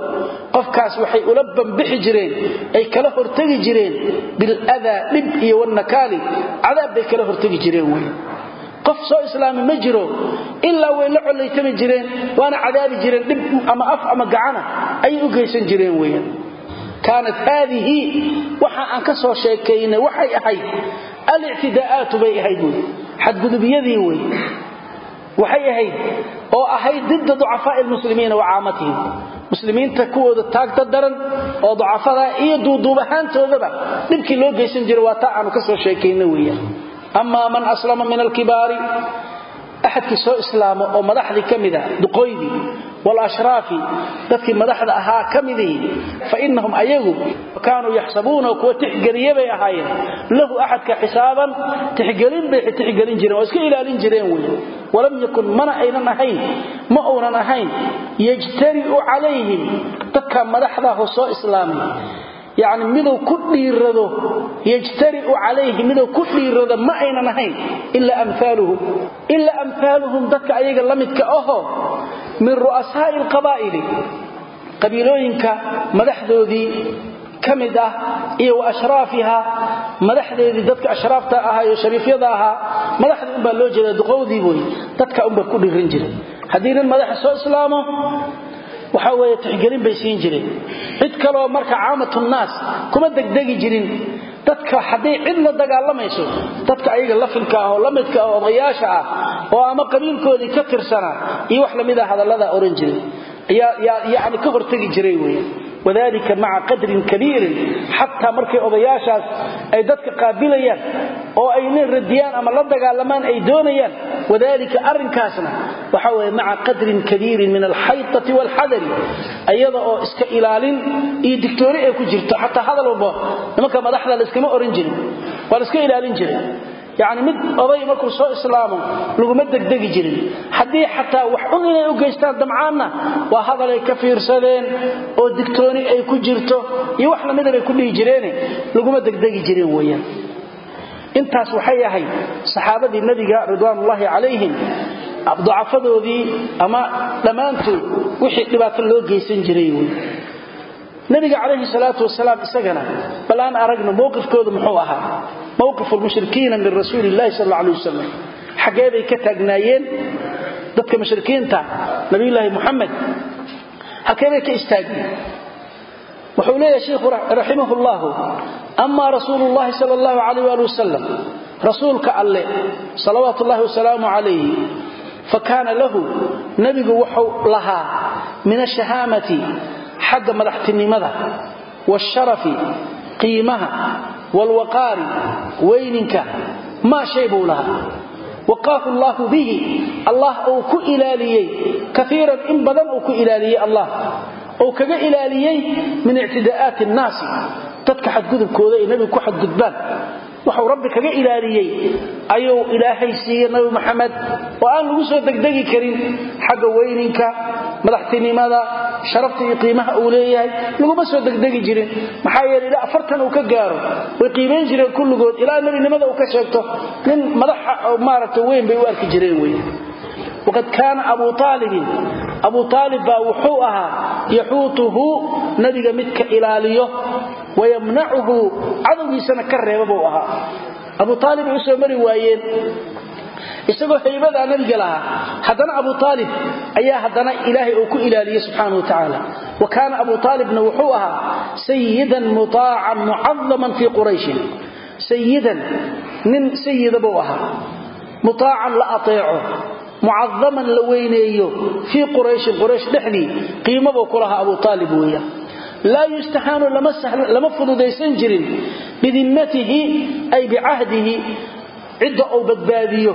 qofkaas waxay ula bambixi jireen ay kala hortegi jireen biladaa dhib iyo wanakaali cadaab bay kala hortegi jireen wey qof soo islaami ma jiro ilaa way la collaytami jireen waana cadaabi jireen dhib ama ayay u jireen weyan kaanat haadihi waxa aan ka soo sheekaynay waxay ahayd alictidaa'aatu bay ahayd wey xadgudubyadii wey waxay ahayd oo ahayd didda ducafaa'i lmuslimiina wa caamatihim. Muslimiinta kuwooda taagta daran oo ducafada iyo duuduub ahaantoodaba dhibkii loo geysan jiray waa taa aanu ka soo sheekayna weeyaan. Amaa man aslama min alkibaari axadkii soo islaamo oo walashraafi dadkii madaxda ahaa ka midii fa inahum ayagu kaanuu yaxsabuuna kuwa tixgeliye bay ahaayeen lahu axadka xisaaban tixgelin bay tixgelin jireen oo iska ilaalin jireen wey walam yakun mana aynan ahayn ma uunan ahayn yajtari'u calayhim dadka madaxdaho soo islaamay yani miduu ku dhiirado yajtari'u calayhi miduu ku dhiirado ma aynan ahayn ilaa amaaluhum ilaa amhaaluhum dadka ayaga la midka aho min ru'asaa'i alqabaa'ili qabiilooyinka madaxdoodii ka mid ah iyo wa ashraafiha madaxdeedii dadka ashraafta ahaa iyo shariifyada ahaa madaxdii unbaa loo jeeda duqowdii wey dadka unbaa ku waxa weeye tixgelin bay siin jireen. Cid kaloo marka caamatulnaas kuma degdegi jirin. Dadka hadday cid la dagaalamayso dadka ayaga lafilka ah oo la midka ah odayaasha ah oo ama qabiilkoodii ka tirsanaa iyo wax la mid a hadalladaa ohan jiray yani ka hortegi jiray wey wadalika maca qadrin kabiirin xataa markay odayaashaas ay dadka qaabilayaan oo ay nin radiyaan ama la dagaalamaan ay doonayaan wadalika arrinkaasna waxa weye maca qadrin kabiirin min alxaytati waalxadari iyada oo iska ilaalin iyo digtoori ay ku jirto xataa hadal walba nimanka madaxda layskama oran jirin waa la iska yani mid oday markuu soo islaamo laguma degdegi jirin. Haddii xataa wax un inay u geystaan damcaanna waa hadalay ka fiirsadeen oo digtooni ay ku jirto iyo wax lamida bay ku dhihi jireene laguma degdegi jireen weyaan intaas waxay ahayd saxaabadii nebiga ridwaanullaahi calayhim ducafadoodii ama dhammaantood wixii dhibaato loo geysan jiray wey nabiga calayhi salaatu wasalaam isagana bal aan aragno mowqifkoodu muxuu ahaa mowqif lmushrikiina min rasuuli illahi sal alla alay wasalam xaggee bay ka taagnaayeen dadka mushrikiinta nabiyulaahi muxamed halkee bay ka istaageen. Wuxuu leeyahay sheikhu raximah llahu amaa rasuulu llahi sal allahu alayh ali wasalam rasuulka alle salawaatu ullahi wasalaamu calayhi fa kaana lahu nebigu wuxuu lahaa min ashahaamati xagga madaxtinimada waasharafi qiimaha waalwaqaari weyninka maa shay buu lahaa. Waqaahu allaahu bihi allah uu ku ilaaliyey kaiiran in badan uu ku ilaaliyey allah uu kaga ilaaliyey min ictidaa'aati annaasi dadka xadgudubkooda ay nebigu ku xadgudbaan. Waxuu rabbi kaga ilaaliyey ayuu ilaahay siiyey nabi maxamed oo aan lagu soo degdegi karin xagga weyninka sharafta iyo qiimaha uu leeyahay laguma soo degdegi jirin. Maxaa yeele ilaa afartan uu ka gaaro way qiimayn jireen kulligood ilaa nebinimada uu ka sheegto nin madaxa maaragta weyn bay u arki jireen wey waqad kaana abu aalibin abu aalib baa wuxuu ahaa yaxuutuhu nabiga midka ilaaliyo wayamnacuhu cadowgiisana ka reeba buu ahaa. Abu aalib ay u soo mari waayeen isagoo haybadaa nabiga lahaa. Haddana abu aalib ayaa haddana ilaahay uu ku ilaaliyey subxaana wa tacaala. Wa kaana abu aalibna wuxuu ahaa sayidan mutaacan mucadaman fii qurayshin. Sayidan nin sayida buu ahaa. Mutaacan la ateeco mucadaman la weyneeyo fii qurayshin quraysh dhexdii qiimabuu ku lahaa abu aalib weeya. Laa yustahaanu lama fududaysan jirin bidimmatihi ay bicahdihi cidda uu badbaadiyo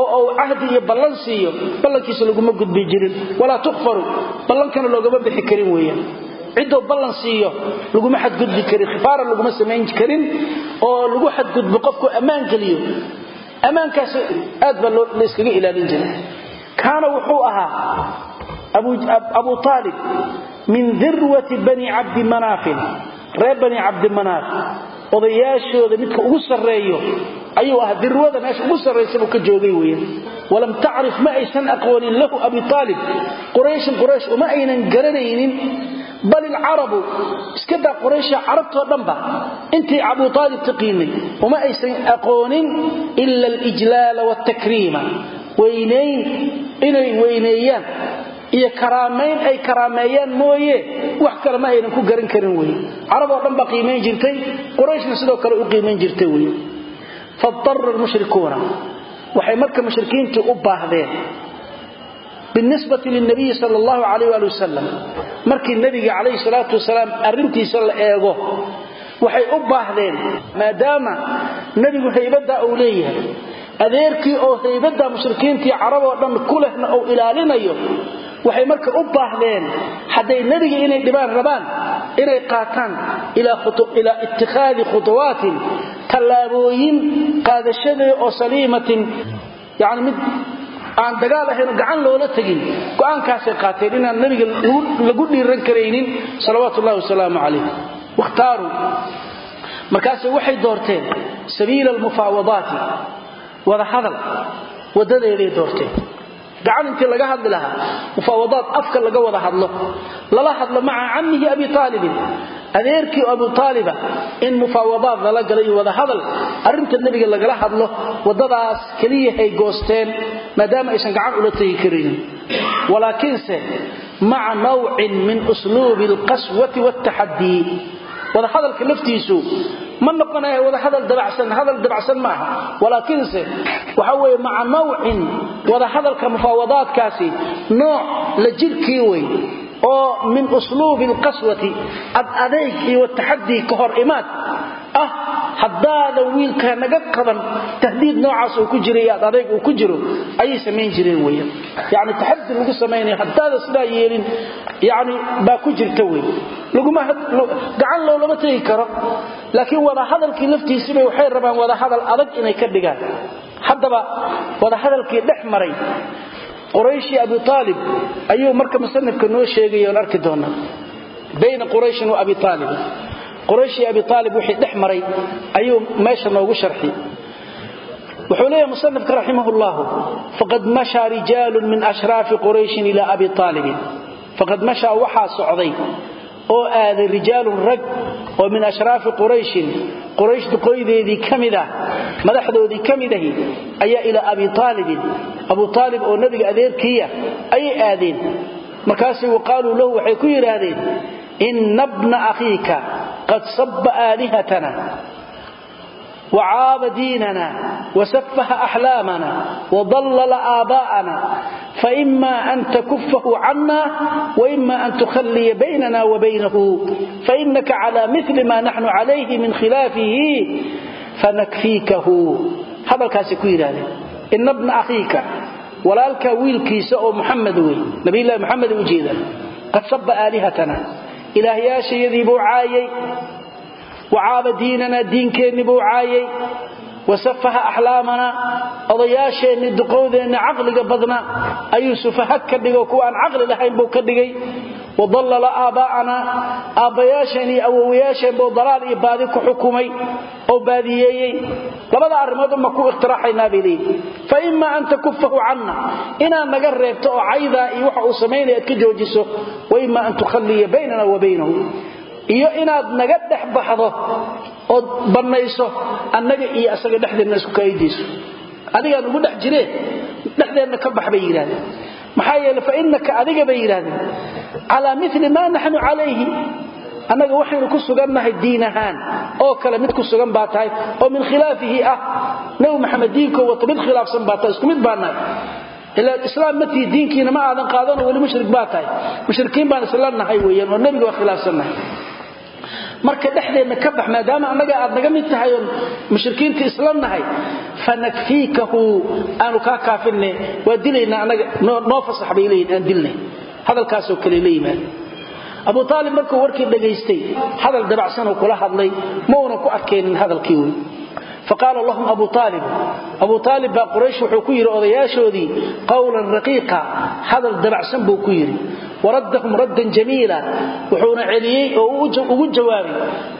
oo uu cahdi iyo ballan siiyo ballankiisa laguma gudbi jirin. Walaa tukfaru ballankana loogama bixi karin weeyaan. Cidduu ballan siiyo laguma xadgudbi karin khifaara laguma samayn karin oo lagu xadgudbo qofku ammaan geliyo. Ammaankaas aad baa la iskaga ilaalin jiray. Kaana wuxuu ahaa abu aalib min dirwati bani cabdi manaafin reer bani cabdimanaaf odayaashooda midka ugu sarreeyo ayuu ahaa dirwada meesha ugu sarraysa buu ka joogay weyan walam tacrif ma aysan aqoonin lahu abi aalib qurayshin quraysh uma aynan garanaynin bal ilcarabu iska daa quraysha carabtoo dhanba intii abu aalib taqiinay uma aysan aqoonin ila alijlaala waaltakriima weynayn inay weyneeyaan iyo karaamayn ay karaameeyaan mooye wax kale ma aynan ku garan karin wey carab oo dhan baa qiimayn jirtay qurayshna sidoo kale u qiimayn jirtay wey faadara lmushrikuuna waxay marka mushrikiintii u baahdeen. Binisbati lilnabiyi sal allahu calayh waali wasalam markii nebiga calayhi salaatu wasalaam arrintiisa la eego waxay u baahdeen maadaama nebigu haybaddaa uu leeyahay. Adeerkii oo haybadda mushrikiintii carab oo dhan ku lehna uu ilaalinayo waxay marka u baahdeen hadday nebiga inay dhibaan rabaan inay qaataan ilaa ittikhaadi khutuwaatin tallaabooyin qaadashadee oo saliimatin. Yani mid aan dagaal ahayn gacan loola tegin go'aankaasay qaateen inaan nebiga lagu dhiiran karaynin. Salawaatu ullahi wasalaamu calayh. Wakhtaaruu markaase waxay doorteen sabiila almufaawadaati wada hadal wadadeeday doorteen gacan intii laga hadli lahaa mufaawadaad afka laga wada hadlo. Lala hadlo maca cammihi abi aalibin adeerkii abu aaliba in mufaawadaad lala gala iyo wada hadal arrinta nebiga lagala hadlo wadadaas keliyahay goosteen maadaama aysan gacan ula tegi karaynin walaakiinse maca nawcin min usluubi alqaswati wada hadalka laftiisu ma noqonaya wada hadal dabacsan hadal dabacsan ma aha walaakiinse waxa weeye maca nawcin wada hadalka mufaawadaadkaasi nooc la jirkii wey oo min usluubi alqaswati ad adayg iyo wataxadii ka hor imaad ah haddaadan wiilka naga qaban tahdiid noocaas uu ku jira iyo ad adayg uu ku jiro ayay samayn jireen weya yani taxadi lagu samaynayo haddaadan sidaa yeelin yani baa ku jirta wey gacan loolama tegi karo. Laakiin wada hadalkii laftiisibay waxay rabaan wada hadal adag inay ka dhigaan. Haddaba wada hadalkii dhex maray qurayshii abi aalib ayuu marka musanifka noo sheegay oon arki doonaa. Bayna qurayshin wa abi aalib qurayshii abi aalib wixii dhex maray ayuu meesha noogu sharxi. Wuxuu leeyahay musanifka raximah llahu faqad mashaa rijaalun min ashraafi qurayshin ila abi aalibin faqad mashaa waxaa socday oo aaday rijaalun rag oo min ashraafi qurayshin. Quraysh duqoydeedii ka mid ah madaxdoodii ka mid ahi ayaa ilaa abi aalibin abu aalib oo nebiga adeerkiiya ayay aadeen. Markaasay waqaaluu lahu waxay ku yidhaahdeen inna bna akhiika qad saba aalihatana wacaaba diinana wasafaha axlaamana wadallala aabaa'ana faimaa an takufahu canna waima an tukhalliya baynana wa baynahu fainaka calaa mili maa naxnu calayhi min khilaafihi fanakfiikahu hadalkaasi ku yidhahdeen ina bna akhiika walaalkaa wiilkiisa oo muxamed wey nabiylaahi muxamed u jeeda qad saba aalihatana ilaahyaashayadii buu caayay. Wacaaba diinana diinkeennibuu caayay wasafaha axlaamanaa odayaasheenni duqowdeenna caqliga badna ayuu sufahad ka dhigo kuwa aan caqli lahayn buu ka dhigay. Wadallala aabbaa'anaa aabbayaasheen iyo awowayaasheen buu dalaal iyo baadi ku xukumay oo baadiyeeyey. Labada arrimood unba ku ikhtiraaxaynaa bay leeyihi fa imma an takufahu canna inaad naga reebto oo caydaa iyo waxa uu an tukhalliya baynana wa iyo inaad naga dhex baxdo ood bannayso annaga iyo asaga dhexdeenna isku kaaydiiso adigaan ugu dhex jireen dhexdeenna ka bax bay yidhahdeen maxaa yeele fa innaka adiga bay yidhahdeen calaa mili maa naxnu calayhi. Annaga waxaynu ku sugannahay diin ahaan oo kale mid ku sugan baa tahay oo min khilaafihi ah. Nabi maxamed diinkoo wata mid khilaafsan baa tahay isku mid baa nahay. Ilaa islaam matii diinkiina ma aadan qaadano weli mushrik baa tahay. Mushrikiin baan isla nahay weeyaan oo nebiga waa khilaafsannahay marka dhexdeenna ka bax maadaama annaga aad naga mid tahay oon mushrikiinta isla nahay fanakfiikahu aanu kaa kaafinne. Waa dilaynaa annaga noo fasax bay leeyihiin aan dilnay. Hadalkaasoo kale la yimaada abu aalib markuu warkii dhagaystay hadal dabacsanoo kula hadlay ma uunan ku adkaynin hadalkii wey faqaala lahum abu aalib abu aalib baa quraysh wuxuu ku yidhi odayaashoodii qawlan raqiiqa hadal dabacsan buu ku yidhi waraddahum raddan jamiila wuxuuna celiyey oo ugu jawaabay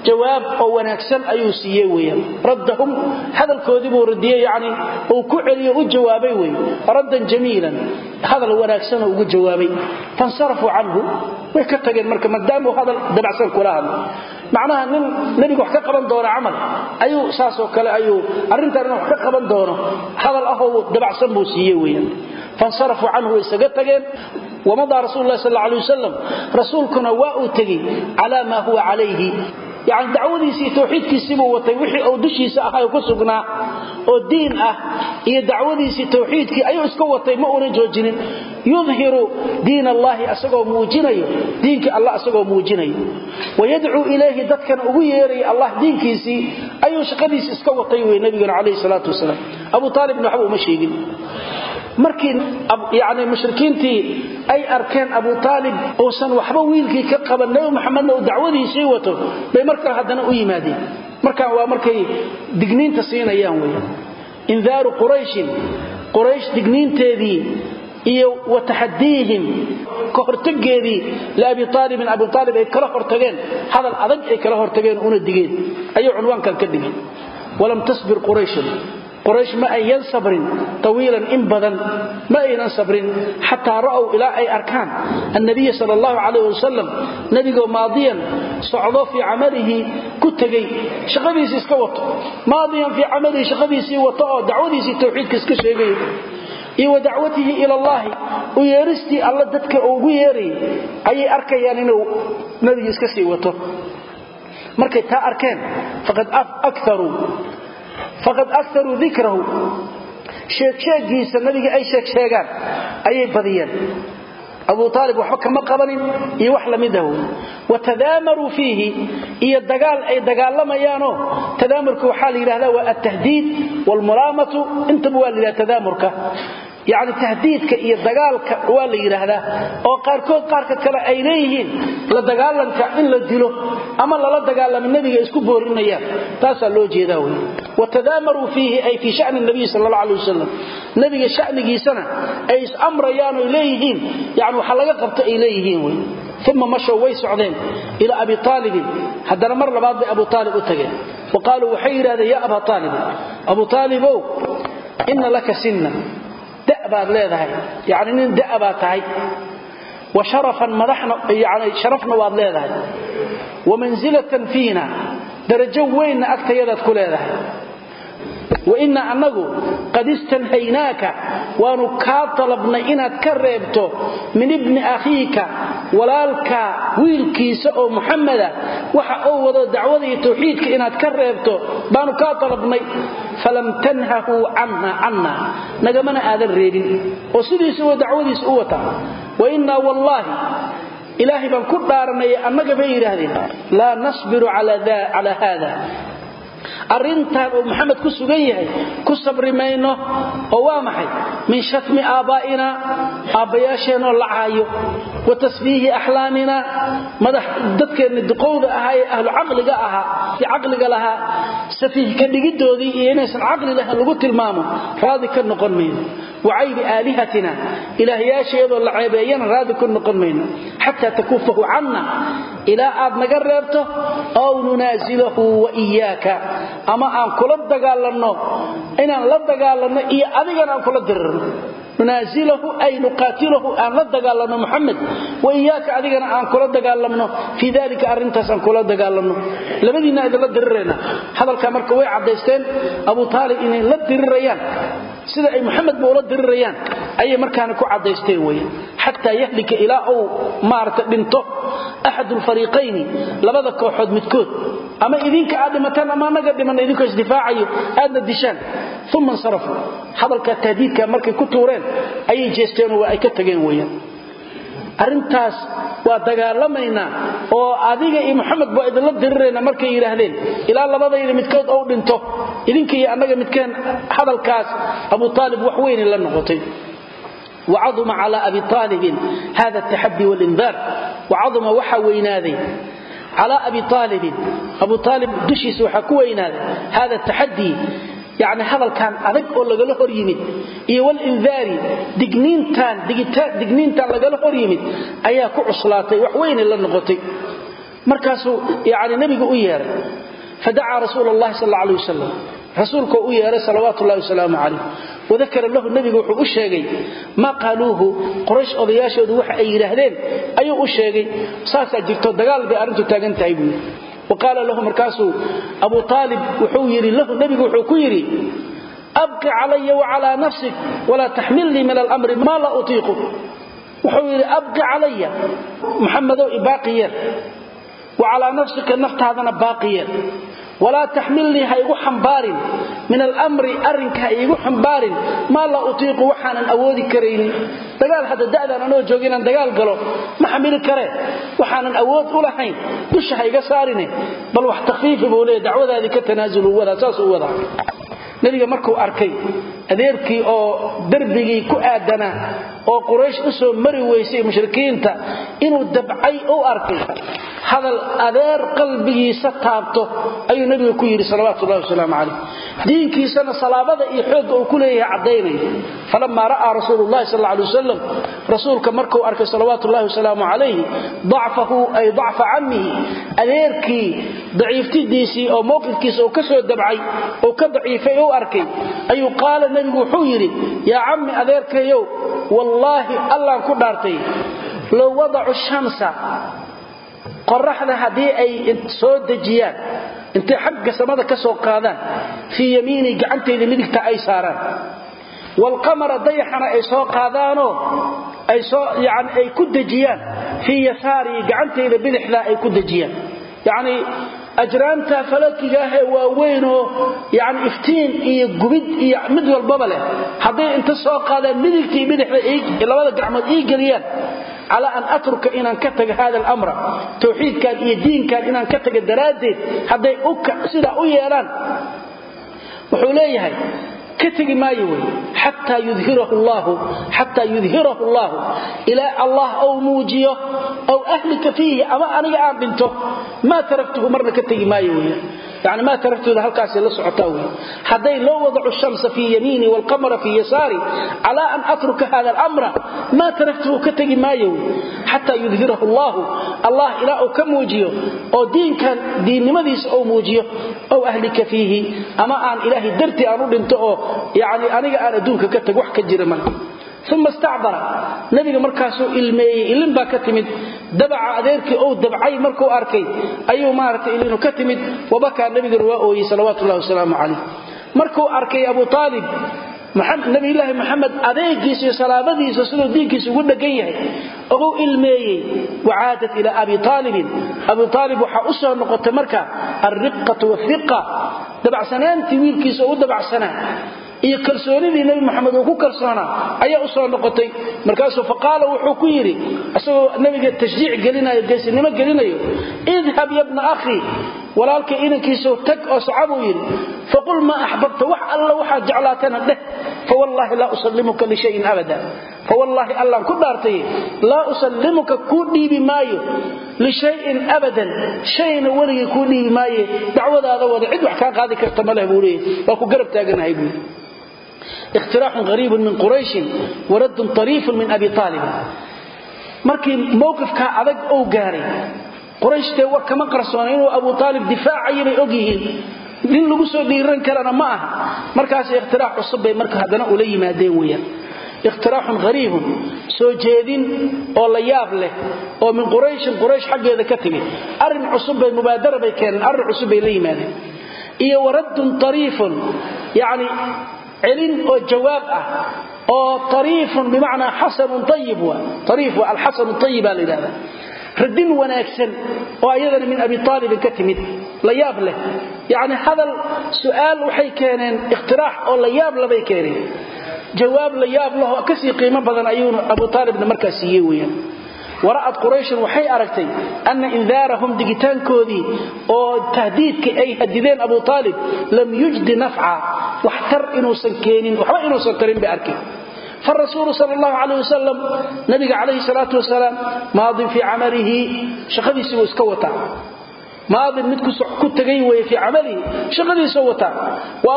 jawaab oo wanaagsan ayuu siiyey weeyaan raddahum hadalkoodii buu radiyey yacni uu ku celiyo u jawaabay wey raddan jamiilan hadal wanaagsan oo ugu jawaabay fansarafuu macnaha nin nebiga wax ka qaban doona camal. Ayuu saasoo kale ayuu arrintan in wax ka qaban doono. Hadal ahoo dabacsan buu siiyey weeyaan. Fansarafuu canhu way isaga tageen. Wamadaa rasuul lahi sal alay wasalam rasuulkuna waa uu tegey calaa maa huwa calayhi yani dacwadiisii towxiidkiisiibuu watay wixii uu dushiisa ahay ku sugnaa oo diin ah iyo dacwadiisii towxiidkii ayuu iska watay ma uunan joojinin. Yudhiru diin allahi asagoo muujinayo diinkii alla asagoo muujinayo. Wayadcuu ilayhi dadkan ugu yeeraya allah diinkiisii ayuu shaqadiisi iska watay wey nabigana calayhi salaatu wasalaam. Abu aalibna waxba uma sheegin markii yani mushrikiintii ay arkeen abu aalib uusan waxba wiilkii ka qaban nabi maxamedna uu dacwadiisii wato bay markaa haddana u yimaadeen. Markaan waa markay digniinta siinayaan wey. Indaaru qurayshin quraysh digniinteedii iyo wa taxadiihim ka hortageedii liabi aalibin abi aalib ay kala hortageen hadal adag ay kala hortageen una digeen. Ayuu cunwaankan ka dhigay walam tasbir qurayshun quraysh ma ayan sabrin tawiilan in badan ma aynan sabrin xataa ra'ow ilaa ay arkaan annabiya sal allahu calayh wasalam nebigoo maadiyan socdo fii camalihi ku tegey shaqadiisii iska wato. Maadiyan fii camalihi shaqadiisii wato oo dacwadiisii towxiidka iska sheegayo iyo wa dacwatihi ila allahi u yeeristii alla dadka ugu yeerayay ayay arkayaan inuu nebigu iska sii wato faqad akaruu dikrahu sheegsheegiisa nabiga ay sheegsheegaan ayay badiyeen. Abu aalib waxba kama qabanin iyo wax lamida wey watadaamaruu fiihi iyo dagaal ay dagaalamayaanoo tadaamarku waxaa la yidhahda waa altahdiid waalmulaamatu intaba waa la yidhahda yacni tahdiidka iyo dagaalka waa la yidhaahdaa oo qaarkood qaarka kale ay leeyihiin la dagaalanka in la dilo ama lala dagaalamo nebiga isku boorinayaan taasaa loo jeedaa wey watadaamaruu fiihi ay fii shani nabiy sal alla alay wasalam nebiga shanigiisana ay is-amrayaan oy leeyihiin yani waxa laga qabta ay leeyihiin wey uma mashow way socdeen ilaa abi aalibin haddana mar labaad bay abu aalib u tageen. Wa qaaluu waxay da baad leedahay. Yani nin da tahay. Wa sharafan madaxna yani sharafna waad leedahay. Wa mansilatan fiina darajo weynna agtayadaad ku leedahay. Wa inna annagu qad istanhaynaaka waanu kaa dalabnay inaad ka reebto min ibni akhiika walaalka wiilkiisa oo muxameda waxa uu wado dacwada iyo tawxiidka inaad ka reebto baanu kaa dalabnay falam tanhahu canna canna nagamana aadan reebin oo sidiisa oo dacwadiisa u wataa wa innaa wallaahi ilaahay baan ku dhaaranaya annaga bay yidhaahdeen laa nasbiru calaa haada arrintan uu maxamed ku sugan yahay ku sabri mayno oo waa maxay? Min shatmi aabbaa'ina aabbayaasheenoo la caayo wa tasfiihi axlaamina madax dadkeenna duqowda ahaa ee ahlu caqliga ahaa caqliga lahaa safiih ka dhigiddoodii iyo inaysan caqli lahayn lagu tilmaamo raadi ka noqon mayno wacaybi aalihatina ilaahyaasheedoo la ceebeeyana raadi ku noqon mayno xataa takufahu canna ilaa aad naga reebto ow nunaasilahu wa iyaaka ama aan kula dagaalanno inaan la dagaalanno iyo adigana aan kula dirirno nunaasilahu ay nuqaatilahu aan la dagaalanno muxamed wa iyaaka adigana aan kula dagaalamno fii dalika arrintaas aan kula dagaalanno labadiinna idinla dirirayna hadalkaa marka way caddaysteen abu taalib inay la dirirayaan sida ay muxamedba ula dirirayaan ayay markaana ku caddaysteen weye xataa yahlika ilaa uu maarata dhinto axad lfariiqayni labada kooxood midkood. Ama idinka aad dhimataan ama anaga dhimanna idinkoo isdifaacayo aadna dishaan. Uma insarafuu hadalkaa tahdiidka markay ku tuureen ayay jeesteenoo waa ay ka tageen weyaan arrintaas waa dagaalamaynaa oo adiga iyo muxamed baa idinla dirirayna markay yidhaahdeen. Ilaa labadayda midkood ou dhinto. Idinka iyo annaga midkeen hadalkaas abu aalib wax weynay la noqotay. Wacaduma cala abi aalibin hada ataxadi walindaar wacaduma waxaa weynaaday calaa abi aalibin abu aalib dushiisa waxaa ku weynaaday hada taxadii yani hadalkan adag oo lagala hor yimid iyo walindaari digniintaan lagala hor yimid ayaa ku cuslaatay wax weynay la noqotay. Markaasuu yani nebigu u yeeray fadacaa rasuul allahi sal alla alay wasalam rasuulkoo u yeeray salawaatu ullahi wasalaamu calayh wadakara lahu nebigu wuxuu u sheegay maa qaaluuhu qoraysh odayaashoodu waxa ay yidhaahdeen? Ayuu u sheegay saasaa jirto dagaal bay arrintu taagan tahay waqaala lahu markaasuu abu aalib wuxuu yidhi lahu nebigu wuxuu ku yidhi abqi calaya wacalaa nafsik walaa taxmilnii min alamri maa laa utiiqu wuxuu yidhi abqi calaya muxamadow ibaaqi yeel wa calaa nafsika naftaadana baaqi yeel walaa taxmilnii ha igu xambaarin. Min alamri arrinka ha iigu xambaarin. Maa laa utiiqu waxaanan awoodi karaynin. Dagaal hadda da'daan anoo jooga inaan dagaal galo ma xamili karee waxaanan awood u lahayn dusha ha iga saarine. Bal wax takfiifi buu leeya dacwadaadii ka tanaasulu wadaa saasuu wadaa. Nebiga markuu arkay adeerkii oo darbigii ku aadanaa oo quraysh u soo mari weysay mushrikiinta inuu dabcay u arkay. Hadal adeer qalbigiisa taabto ayuu nebiga ku yidhi salawaatu ullahi wasalaamu calayh. Diinkiisana salaabada iyo xoogga uu ku leeyahay caddaynaya falamaa ra'aa rasuulu llahi sal alay wasalam rasuulka markuu arkay salawaatu ullahi wasalaamu calayhi dacfahu ay dacfa cammihi adeerkii daciiftidiisii oo mowqifkiisa uu ka soo dabcay oo ka daciifay u arkay ayuu qaala nebigu wuxuu yidhi yaa cammi adeerkayow wallaahi allaan ku dhaartay. Low wadacu shamsa qoraxda haddii ay soo dejiyaan intay xagga samada ka soo qaadaan fii yamiinii gacantayda midigta ay saaraan. Waalqamara dayaxana ay soo qaadaanoo ay soo yani ay ku dejiyaan fii yasaarii gacantayda bidixdaa ay ku dejiyaan. Yacnii ajraanta falakigaahee waaweynoo yani iftiin iyo gubid iyo mid walbaba leh hadday inta soo qaadaan midigtii bidixda labada gacmood ii geliyaan calaa an atruka inaan ka taga hada alamra tawxiidkan iyo diinkan inaan ka taga daraaddeed hadday sidaa u yeelaan wuxuu leeyahay ka tegi maayo wey. Xataa yudhirahu llaahu ilaa allah ou muujiyo ow ahlika fiihi ama aniga aan dhinto maa taraktuhu marna ka tegi maayo wey yani maa taraktooda halkaasay la socotaa wey hadday loo wadacu shamsa fii yamiini waalqamara fii yasaari calaa an atruka hada alamra maa taraktuhu ka tegi maayo wey xataa yudhirahu allaahu allah ilaa uu ka muujiyo oo diinkan diinnimadiisa ou muujiyo ow ahlika fiihi ama aan ilaahay dartii aan u dhinto oo yani aniga aan adduunka ka tag wax ka jira male uma istacbara nabiga markaasuu ilmeeyey ilin baa ka timid dabaca adeerkii ou dabcay markuu arkay ayuu maaragtay ilinu ka timid wabakaa nabigana waa ooyey salawaatu ullahi wasalaamu calayh markuu arkay abu aalib nabiyulaahi maxamed adeegiisa iyo salaabadiisa siduu diinkiisa ugu dhegan yahay ugu ilmeeyey wacaadat ilaa abi aalibin abi aalib waxaa u soo noqotay marka alriqatu waiqa dabacsanaantii iyo kalsoonidii nebi maxamed uu ku kalsoonaa ayaa u soo noqotay. Markaasuu faqaala wuxuu ku yidhi isagoo nebiga tashjiic gelinayo geesinimo gelinayo idhab yabna akhii walaalka inankiisau tag oo soca yidhi faqul maa axbabta wax alla waxaad jeclaatana dheh. Fawallaahi laa usallimuka lishayin abada. Fawallaahi allaan ku dhaartay laa usallimuka kuu dhiibi maayo lishayin abadan. Shayna weligay kuu dhiibi maaye. Dacwadaada wada cid wax kaa qaadi karta maleh buu leeyahy waa ku garab taaganahay buu ikhtiraaxun hariibun min qurayshin waraddun tariifun min abi aalibin markii mowqifkaa adag ou gaaray qurayshte war kama qarsoona inuu abu aalib difaacaya bay og yihiin nin lagu soo dhiiran karana ma aha markaas ikhtiraax cusub bay marka haddana ula yimaadeen weyaan ikhtiraaxun hariibun soo jeedin oo la yaab leh oo min qurayshin quraysh xaggeeda ka timid arrin cusub bay mubaadara bay keeneen arrin celin oo jawaab ah oo ariifun bimacnaa xasanun ayib wa ariif waa alxasanu ayib baa la yidhahda radin wanaagsan oo ayadana min abi aalibin ka timid. La yaab leh. Yacni hadal su'aal waxay keeneen ikhtiraax oo la yaab labay keeneen. Jawaab la yaab lahoo ka sii qiimo badan ayuuna abu aalibna markaa siiyey wara'ad qurayshan waxay aragtay anna indaarahum digitaankoodii oo tahdiidka ay hadideen abu aalib lam yujdi nafca. Wax tar inuusan keenin waxba inuusan tarin bay arkeen. Farasuulu sal allahu calayh wasalam nabiga calayhi salaatu wasalaam maadin fii camalihi shaqadiisii buu iska wataa maadin mid ku tegay weye fii camalihi shaqadiisoo wataa. Wa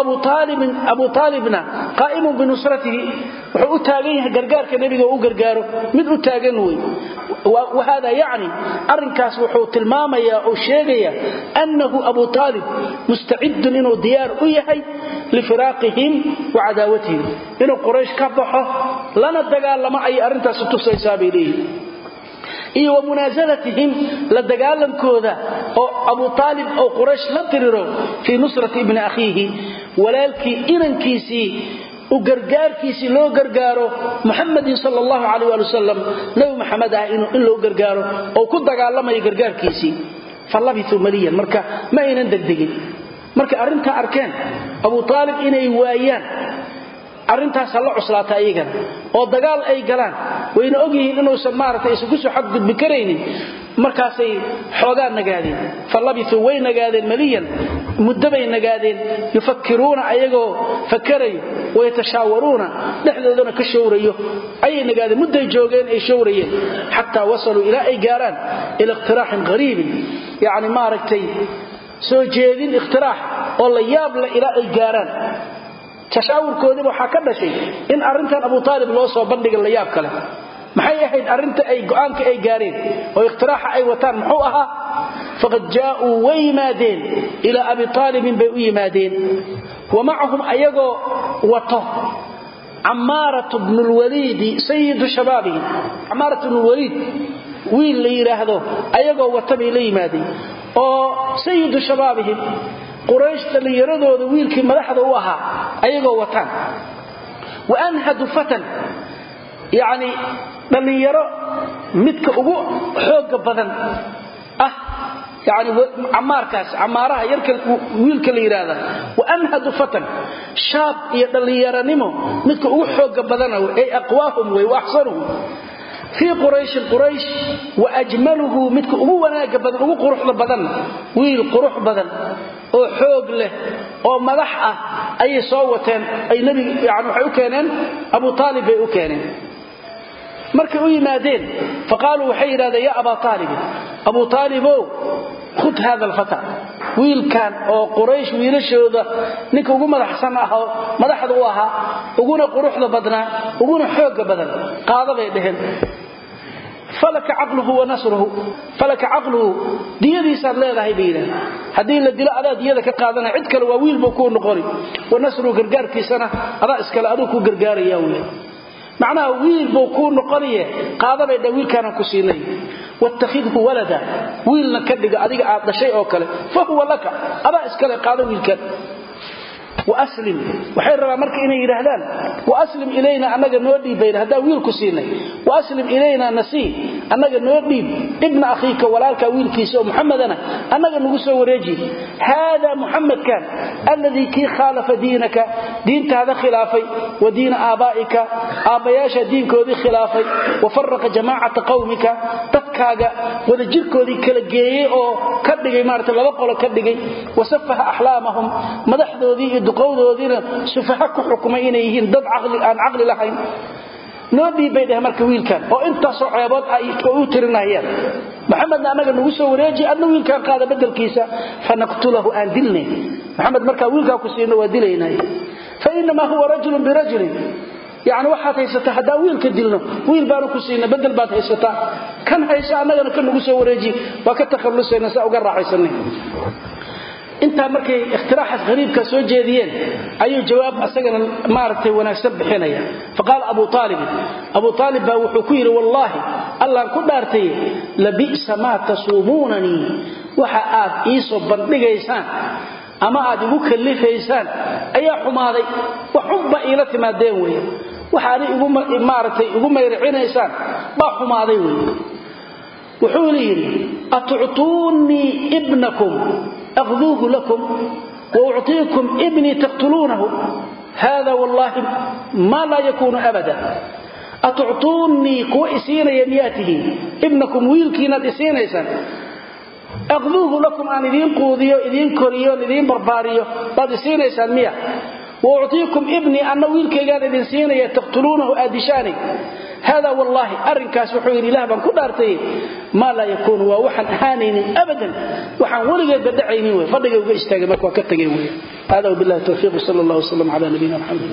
abu aalibna qaa'imun binusratihi wuxuu u taagan yahay gargaarka nebiga u gargaaro mid u taagan wey wahada yacni arrinkaas wuxuu tilmaamayaa oo sheegaya annahu abu aalib mustacidun inuu diyaar u yahay lifiraaqihim wa cadaawatihim inuu quraysh ka baxo lana dagaalamo ayay arrintaasi tusaysaa bay iyo wa munaasalatihim la dagaalankooda oo abu aalib oo quraysh la diriro fii nusrati ibni akhiihi walaalkii inankiisii u gargaarkiisii loo gargaaro muxamadin sal allahu calayh ali wasalam nabi maxamed ah in loo gargaaro oo ku dagaalamayo gargaarkiisii. Fa labituu maliyan marka ma aynan degdegin. Markay arrintaa arkeen abu aalib inay waayaan arrintaas la cuslaata ayagana oo dagaal ay galaan. Wayna ogyihiin inuusan maaragtay aysan ku soo xadgudbi karaynin. Markaasay xoogaa nagaadeen fa labituu way nagaadeen maliyan muddo bay nagaadeen. Yufakiruuna ayagoo fakarayo wayatashaawaruuna dhexdoodana ka showrayo ayay nagaadeen mudday joogeen ay showrayeen xataa wasaluu ilaa ay gaaraan ila ikhtiraaxin qariibin. Yacni maaragtay soo jeedin ikhtiraax oo la yaab leh ilaa ay gaaraan tashaawurkoodiiba waxaa ka dhashay in arrintan abu aalib loo soo bandhiga la yaab kale. Maxay ahayd arrinta ay go'aanka ay gaareen oo ikhtiraaxa ay wataan? Muxuu ahaa faqad jaa'uu way yimaadeen ilaa abi aalibin bay u yimaadeen. Wa macahum ayagoo wato cammaaratu bnu lwaliidi sayidu shabaabihim cammaaratu bnulwaliid wiil la yidhaahdo ayagoo wata bay la yimaadeen. Oo sayidu shabaabihim quraysh dhallinyaradooda wiilkii madaxda u ahaa ayagoo wataan. Wa anhadu fatan. Yacni dhallinyaro midka ugu xooga badan. Ah yani camaarkaas camaaraha yarka wiilka la yidhaahda wa anhadu fatan. Shaab iyo dhallinyaranimo midka ugu xooga badana ay aqwaahum wey wa axsanuhum fii qurayshin quraysh wa ajmaluhu midka ugu wanaaga badan ugu badan oo xoog leh oo madax ah ayay soo wateen ay waxay u keeneen abu aalib bay u keeneen. Markay u yimaadeen faqaaluu waxay yidhahdeen yaa abaa aalibin abu aalibow khud hada alfata. Wiilkan oo quraysh wiilashooda ninka ugu madaxsan ah oo madaxda u ahaa uguna quruxda badnaa uguna xooga badan qaada bay falaka caqluhu wa nasruhu falaka caqluhu diyadiisaad leedahay bay yidhahdeen haddii la dilo adaa diyada ka qaadanaya cid kale waa wiil buu kuu noqoni wa nasruhu gargaarkiisana adaa iskale aduu kuu gargaaraya wey macnaha wiil buu kuu noqonaye qaadabay dha wiilkaanaan ku siinay. Wattakhidhu walada wiilna ka dhiga adiga aad dhashay oo kale fa huwa laka adaa iskale qaado wiilkan waaslim waxay rabaan marka inay yidhaahdaan waaslim ilayna annaga noo dhiibbayna haddaan wiilku siinay. Waaslim ilayna nasii annaga noo dhiib ibna akhiika walaalkaa wiilkiisa oo annaga nagu soo wareeji. Haadaa muxamedkan alladii kii khaalafa diinaka diintaada khilaafay wa diina aabaa'ika aabbayaasha diinkoodii khilaafay wa faraqa jamaacata qawmika dadkaaga wadajirkoodii kala geeyey oo ka dhigay maarata laba qolo ka dhigay wasafaha axlaamahum madaxdoodii iyo duqowdoodiina sufaha ku xukumay inay yihiin dad aan caqli lahayn noo dhiibbay dheh marka wiilkan oo intaasoo ceebood u tirinayaan maxamedna annaga nagu soo wareeji adna wiilkaan qaada bedelkiisa fanaqtulahu aan dilnay. Maxamed markaa wiilkaa ku siino waa dilaynay. Fainamaa huwa rajulun birajulin. Yani waxaad haysataa haddaan wiilka dilno wiil baanu ku siina bedel baad haysataa. Kan hayso annagana ka nagu soo wareeji. Waa ka takhallusayna saa uga raaxaysanay intaa markay ikhtiraaxaas hariibka soo jeediyeen ayuu jawaab asagana maaragtay wanaagsan bixinaya. Faqaala abu aalibin abu aalib baa wuxuu ku yidhi wallaahi allaan ku dhaartay labi'sa maa tasuumuunanii? Waxa aad iisoo bandhigaysaan ama aad igu kallifaysaan ayaa xumaaday. Wax xunba iila timaadeen wey waxaana maaragtay igu mayricinaysaan baa xumaaday wey wuxuu yidhi atuctuunii ibnakum aqduuhu lakum wauctiikum ibnii taqtuluunahu hada wallaahi maa laa yakuunu abada atuctuunnii kuwa isiinaya miyaa tihiin ibnakum wiilkiinaad isiinaysaan aqduuhu lakum aan idiin quudiyo idiin koriyoon idiin barbaariyo baad isiinaysaan miya wauctiikum ibnii anna wiilkaygaan idin siinaya taqtuluunahu aadishaani hada wallaahi arrinkaas wuxuu yidhi ilah baan ku dhaartay maa laa yakuunu waa waxaan ahaanaynin abadan. Waxaan weligeed badhacaynin wey fadhiga uga istaagay marka waa ka tegay wey hada wabillahi tawfiiq sal allah wslam cala nabiyina mxamed